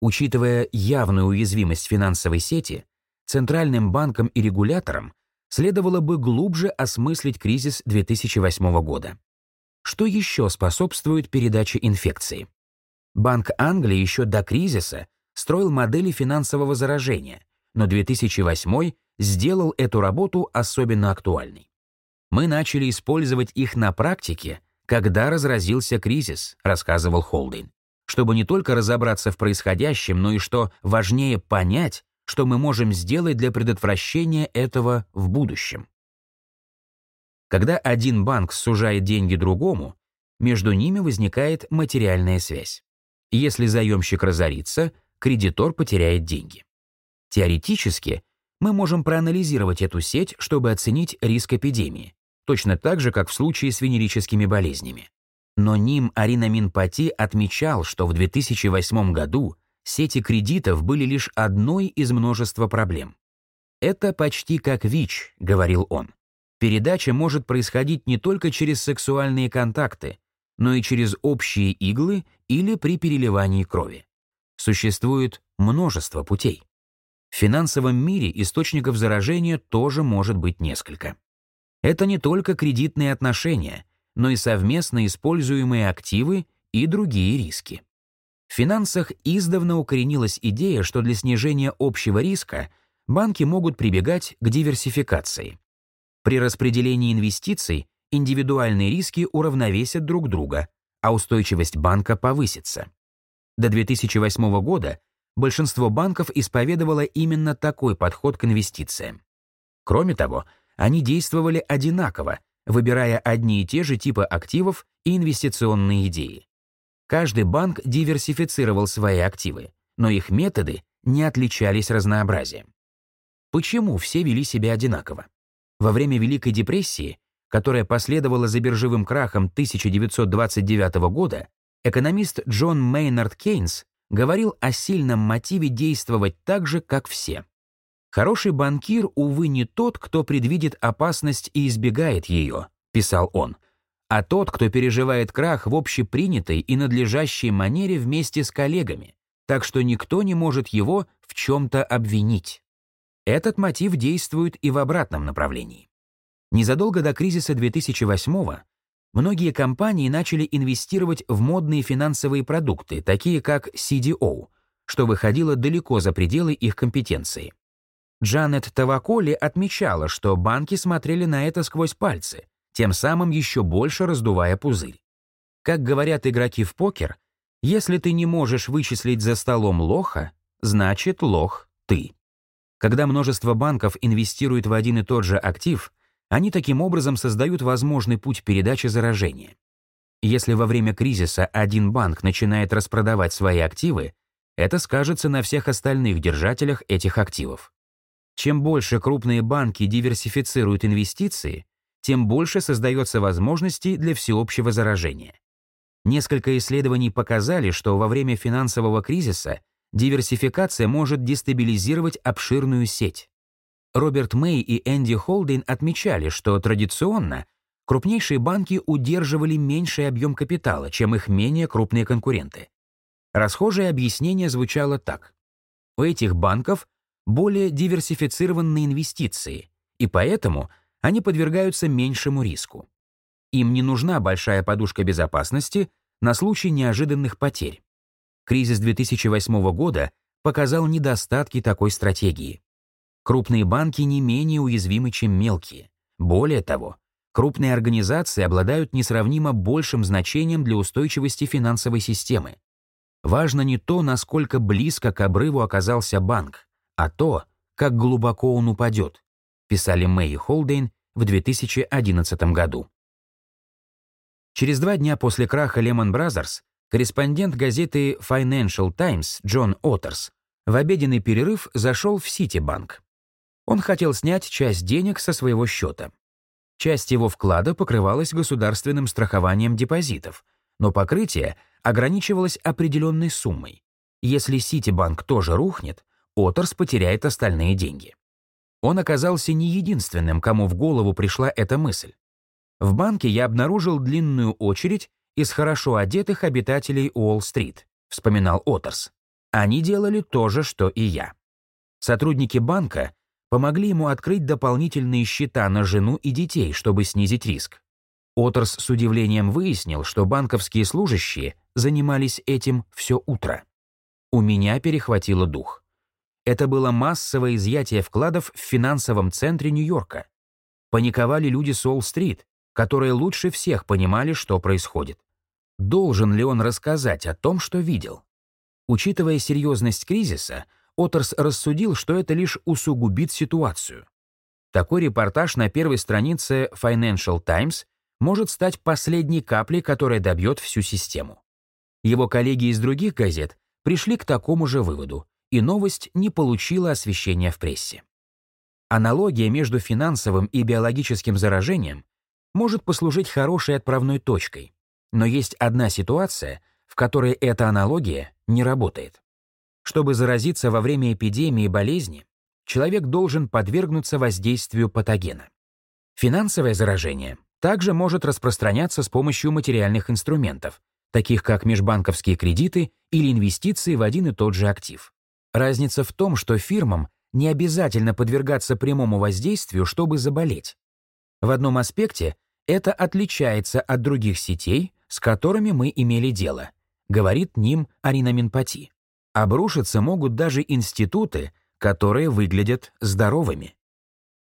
Учитывая явную уязвимость финансовой сети, центральным банкам и регуляторам следовало бы глубже осмыслить кризис 2008 года. Что еще способствует передаче инфекции? Банк Англии еще до кризиса строил модели финансового заражения, но 2008 сделал эту работу особенно актуальной. Мы начали использовать их на практике, когда разразился кризис, рассказывал Холдин, чтобы не только разобраться в происходящем, но и, что важнее, понять, что мы можем сделать для предотвращения этого в будущем. Когда один банк сужает деньги другому, между ними возникает материальная связь. Если заемщик разорится, кредитор потеряет деньги. Теоретически, мы можем проанализировать эту сеть, чтобы оценить риск эпидемии, точно так же, как в случае с венерическими болезнями. Но Ним Аринамин Пати отмечал, что в 2008 году сети кредитов были лишь одной из множества проблем. «Это почти как ВИЧ», — говорил он. Передача может происходить не только через сексуальные контакты, но и через общие иглы или при переливании крови. Существует множество путей. В финансовом мире источников заражения тоже может быть несколько. Это не только кредитные отношения, но и совместно используемые активы и другие риски. В финансах издавна укоренилась идея, что для снижения общего риска банки могут прибегать к диверсификации. При распределении инвестиций индивидуальные риски уравновесят друг друга, а устойчивость банка повысится. До 2008 года большинство банков исповедовало именно такой подход к инвестициям. Кроме того, они действовали одинаково, выбирая одни и те же типы активов и инвестиционные идеи. Каждый банк диверсифицировал свои активы, но их методы не отличались разнообразием. Почему все вели себя одинаково? Во время Великой депрессии которая последовала за биржевым крахом 1929 года, экономист Джон Мейнард Кейнс говорил о сильном мотиве действовать так же, как все. «Хороший банкир, увы, не тот, кто предвидит опасность и избегает ее», — писал он, а тот, кто переживает крах в общепринятой и надлежащей манере вместе с коллегами, так что никто не может его в чем-то обвинить. Этот мотив действует и в обратном направлении. Незадолго до кризиса 2008 многие компании начали инвестировать в модные финансовые продукты, такие как CDO, что выходило далеко за пределы их компетенции. Джанет Таваколи отмечала, что банки смотрели на это сквозь пальцы, тем самым еще больше раздувая пузырь. Как говорят игроки в покер, если ты не можешь вычислить за столом лоха, значит лох ты. Когда множество банков инвестируют в один и тот же актив, они таким образом создают возможный путь передачи заражения. Если во время кризиса один банк начинает распродавать свои активы, это скажется на всех остальных держателях этих активов. Чем больше крупные банки диверсифицируют инвестиции, тем больше создается возможностей для всеобщего заражения. Несколько исследований показали, что во время финансового кризиса диверсификация может дестабилизировать обширную сеть. Роберт Мэй и Энди Холдейн отмечали, что традиционно крупнейшие банки удерживали меньший объем капитала, чем их менее крупные конкуренты. Расхожее объяснение звучало так. У этих банков более диверсифицированные инвестиции, и поэтому они подвергаются меньшему риску. Им не нужна большая подушка безопасности на случай неожиданных потерь. Кризис 2008 года показал недостатки такой стратегии. Крупные банки не менее уязвимы, чем мелкие. Более того, крупные организации обладают несравнимо большим значением для устойчивости финансовой системы. Важно не то, насколько близко к обрыву оказался банк, а то, как глубоко он упадет, писали Мэй и Холдейн в 2011 году. Через два дня после краха Lehman Brothers корреспондент газеты Financial Times Джон Оттерс в обеденный перерыв зашел в Ситибанк. Он хотел снять часть денег со своего счета. Часть его вклада покрывалась государственным страхованием депозитов, но покрытие ограничивалось определенной суммой. Если Ситибанк тоже рухнет, Оторс потеряет остальные деньги. Он оказался не единственным, кому в голову пришла эта мысль. В банке я обнаружил длинную очередь из хорошо одетых обитателей Уолл-стрит, вспоминал Оторс. Они делали то же, что и я. Сотрудники банка помогли ему открыть дополнительные счета на жену и детей, чтобы снизить риск. Оторс с удивлением выяснил, что банковские служащие занимались этим все утро. У меня перехватило дух. Это было массовое изъятие вкладов в финансовом центре Нью-Йорка. Паниковали люди с Уолл-стрит, которые лучше всех понимали, что происходит. Должен ли он рассказать о том, что видел? Учитывая серьезность кризиса, Отерс рассудил, что это лишь усугубит ситуацию. Такой репортаж на первой странице Financial Times может стать последней каплей, которая добьет всю систему. Его коллеги из других газет пришли к такому же выводу, и новость не получила освещения в прессе. Аналогия между финансовым и биологическим заражением может послужить хорошей отправной точкой, но есть одна ситуация, в которой эта аналогия не работает. Чтобы заразиться во время эпидемии болезни, человек должен подвергнуться воздействию патогена. Финансовое заражение также может распространяться с помощью материальных инструментов, таких как межбанковские кредиты или инвестиции в один и тот же актив. Разница в том, что фирмам не обязательно подвергаться прямому воздействию, чтобы заболеть. В одном аспекте это отличается от других сетей, с которыми мы имели дело, говорит Ним Арина Минпати. Обрушиться могут даже институты, которые выглядят здоровыми.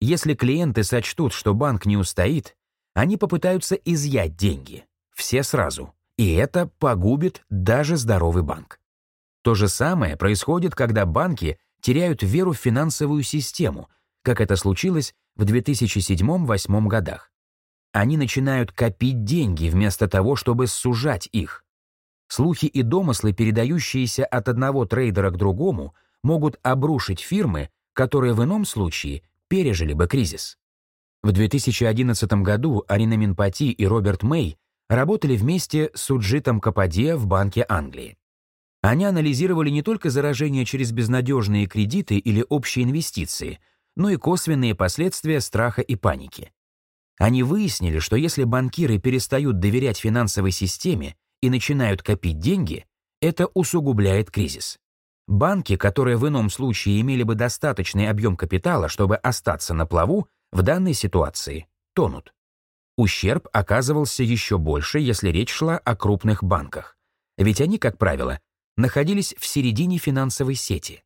Если клиенты сочтут, что банк не устоит, они попытаются изъять деньги. Все сразу. И это погубит даже здоровый банк. То же самое происходит, когда банки теряют веру в финансовую систему, как это случилось в 2007-2008 годах. Они начинают копить деньги вместо того, чтобы сужать их. Слухи и домыслы, передающиеся от одного трейдера к другому, могут обрушить фирмы, которые в ином случае пережили бы кризис. В 2011 году Арина Минпати и Роберт Мэй работали вместе с Суджитом Кападе в Банке Англии. Они анализировали не только заражение через безнадежные кредиты или общие инвестиции, но и косвенные последствия страха и паники. Они выяснили, что если банкиры перестают доверять финансовой системе и начинают копить деньги, это усугубляет кризис. Банки, которые в ином случае имели бы достаточный объем капитала, чтобы остаться на плаву, в данной ситуации тонут. Ущерб оказывался еще больше, если речь шла о крупных банках. Ведь они, как правило, находились в середине финансовой сети.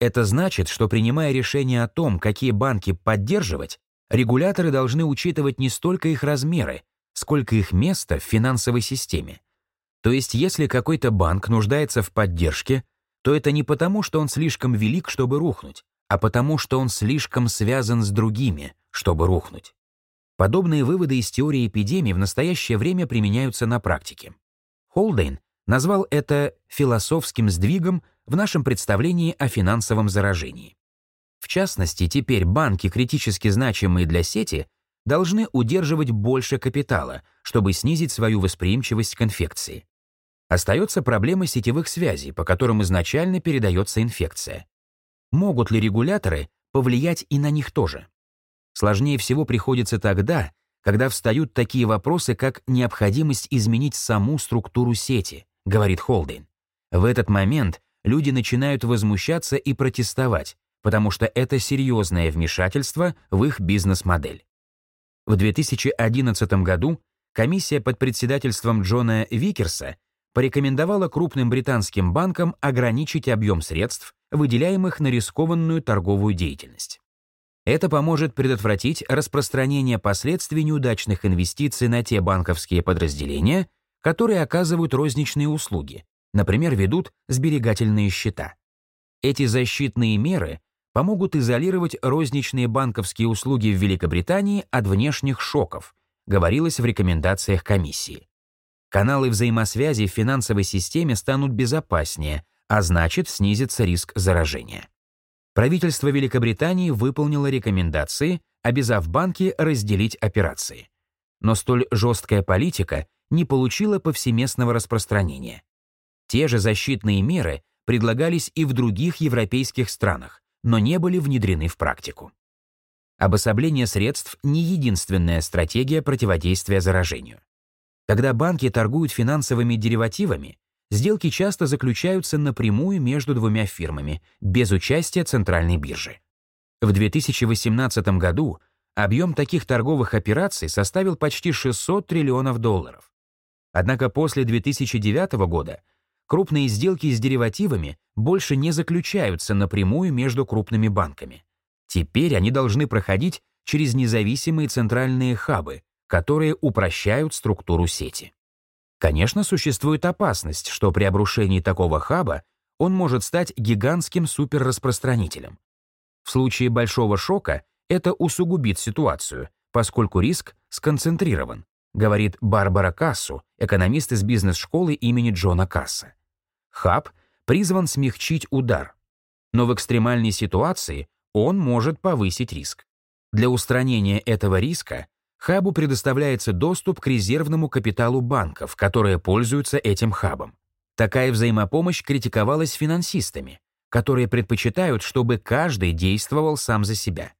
Это значит, что принимая решение о том, какие банки поддерживать, регуляторы должны учитывать не столько их размеры, сколько их место в финансовой системе. То есть, если какой-то банк нуждается в поддержке, то это не потому, что он слишком велик, чтобы рухнуть, а потому, что он слишком связан с другими, чтобы рухнуть. Подобные выводы из теории эпидемии в настоящее время применяются на практике. Холдейн назвал это философским сдвигом в нашем представлении о финансовом заражении. В частности, теперь банки, критически значимые для сети, должны удерживать больше капитала, чтобы снизить свою восприимчивость к инфекции. Остается проблема сетевых связей, по которым изначально передается инфекция. Могут ли регуляторы повлиять и на них тоже? Сложнее всего приходится тогда, когда встают такие вопросы, как необходимость изменить саму структуру сети, говорит Холдейн. В этот момент люди начинают возмущаться и протестовать, потому что это серьезное вмешательство в их бизнес-модель. В 2011 году комиссия под председательством Джона Викерса порекомендовала крупным британским банкам ограничить объем средств, выделяемых на рискованную торговую деятельность. Это поможет предотвратить распространение последствий неудачных инвестиций на те банковские подразделения, которые оказывают розничные услуги, например, ведут сберегательные счета. Эти защитные меры помогут изолировать розничные банковские услуги в Великобритании от внешних шоков, говорилось в рекомендациях комиссии. Каналы взаимосвязи в финансовой системе станут безопаснее, а значит, снизится риск заражения. Правительство Великобритании выполнило рекомендации, обязав банки разделить операции. Но столь жесткая политика не получила повсеместного распространения. Те же защитные меры предлагались и в других европейских странах, но не были внедрены в практику. Обособление средств — не единственная стратегия противодействия заражению. Когда банки торгуют финансовыми деривативами, сделки часто заключаются напрямую между двумя фирмами, без участия центральной биржи. В 2018 году объем таких торговых операций составил почти 600 триллионов долларов. Однако после 2009 года крупные сделки с деривативами больше не заключаются напрямую между крупными банками. Теперь они должны проходить через независимые центральные хабы, которые упрощают структуру сети. Конечно, существует опасность, что при обрушении такого хаба он может стать гигантским суперраспространителем. В случае большого шока это усугубит ситуацию, поскольку риск сконцентрирован, говорит Барбара Кассу, экономист из бизнес-школы имени Джона Касса. Хаб призван смягчить удар, но в экстремальной ситуации он может повысить риск. Для устранения этого риска хабу предоставляется доступ к резервному капиталу банков, которые пользуются этим хабом. Такая взаимопомощь критиковалась финансистами, которые предпочитают, чтобы каждый действовал сам за себя.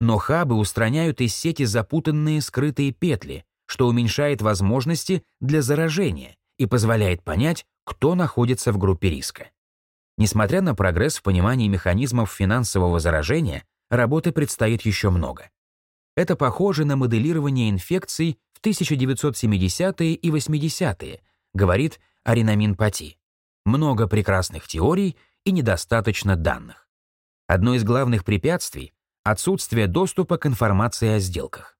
Но хабы устраняют из сети запутанные скрытые петли, что уменьшает возможности для заражения и позволяет понять, кто находится в группе риска. Несмотря на прогресс в понимании механизмов финансового заражения, работы предстоит еще много. Это похоже на моделирование инфекций в 1970-е и 80-е, говорит Аринамин Пати. Много прекрасных теорий и недостаточно данных. Одно из главных препятствий — отсутствие доступа к информации о сделках.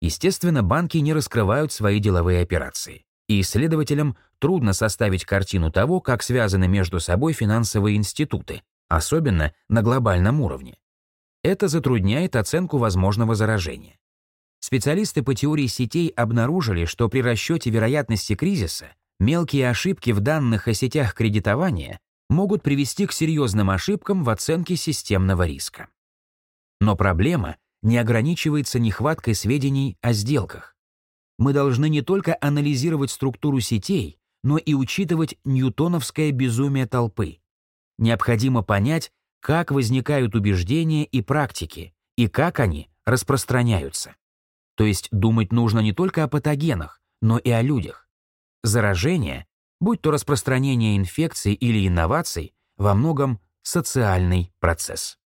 Естественно, банки не раскрывают свои деловые операции, и исследователям трудно составить картину того, как связаны между собой финансовые институты, особенно на глобальном уровне. Это затрудняет оценку возможного заражения. Специалисты по теории сетей обнаружили, что при расчете вероятности кризиса мелкие ошибки в данных о сетях кредитования могут привести к серьезным ошибкам в оценке системного риска. Но проблема не ограничивается нехваткой сведений о сделках. Мы должны не только анализировать структуру сетей, но и учитывать ньютоновское безумие толпы. Необходимо понять, как возникают убеждения и практики, и как они распространяются. То есть думать нужно не только о патогенах, но и о людях. Заражение, будь то распространение инфекций или инноваций, во многом социальный процесс.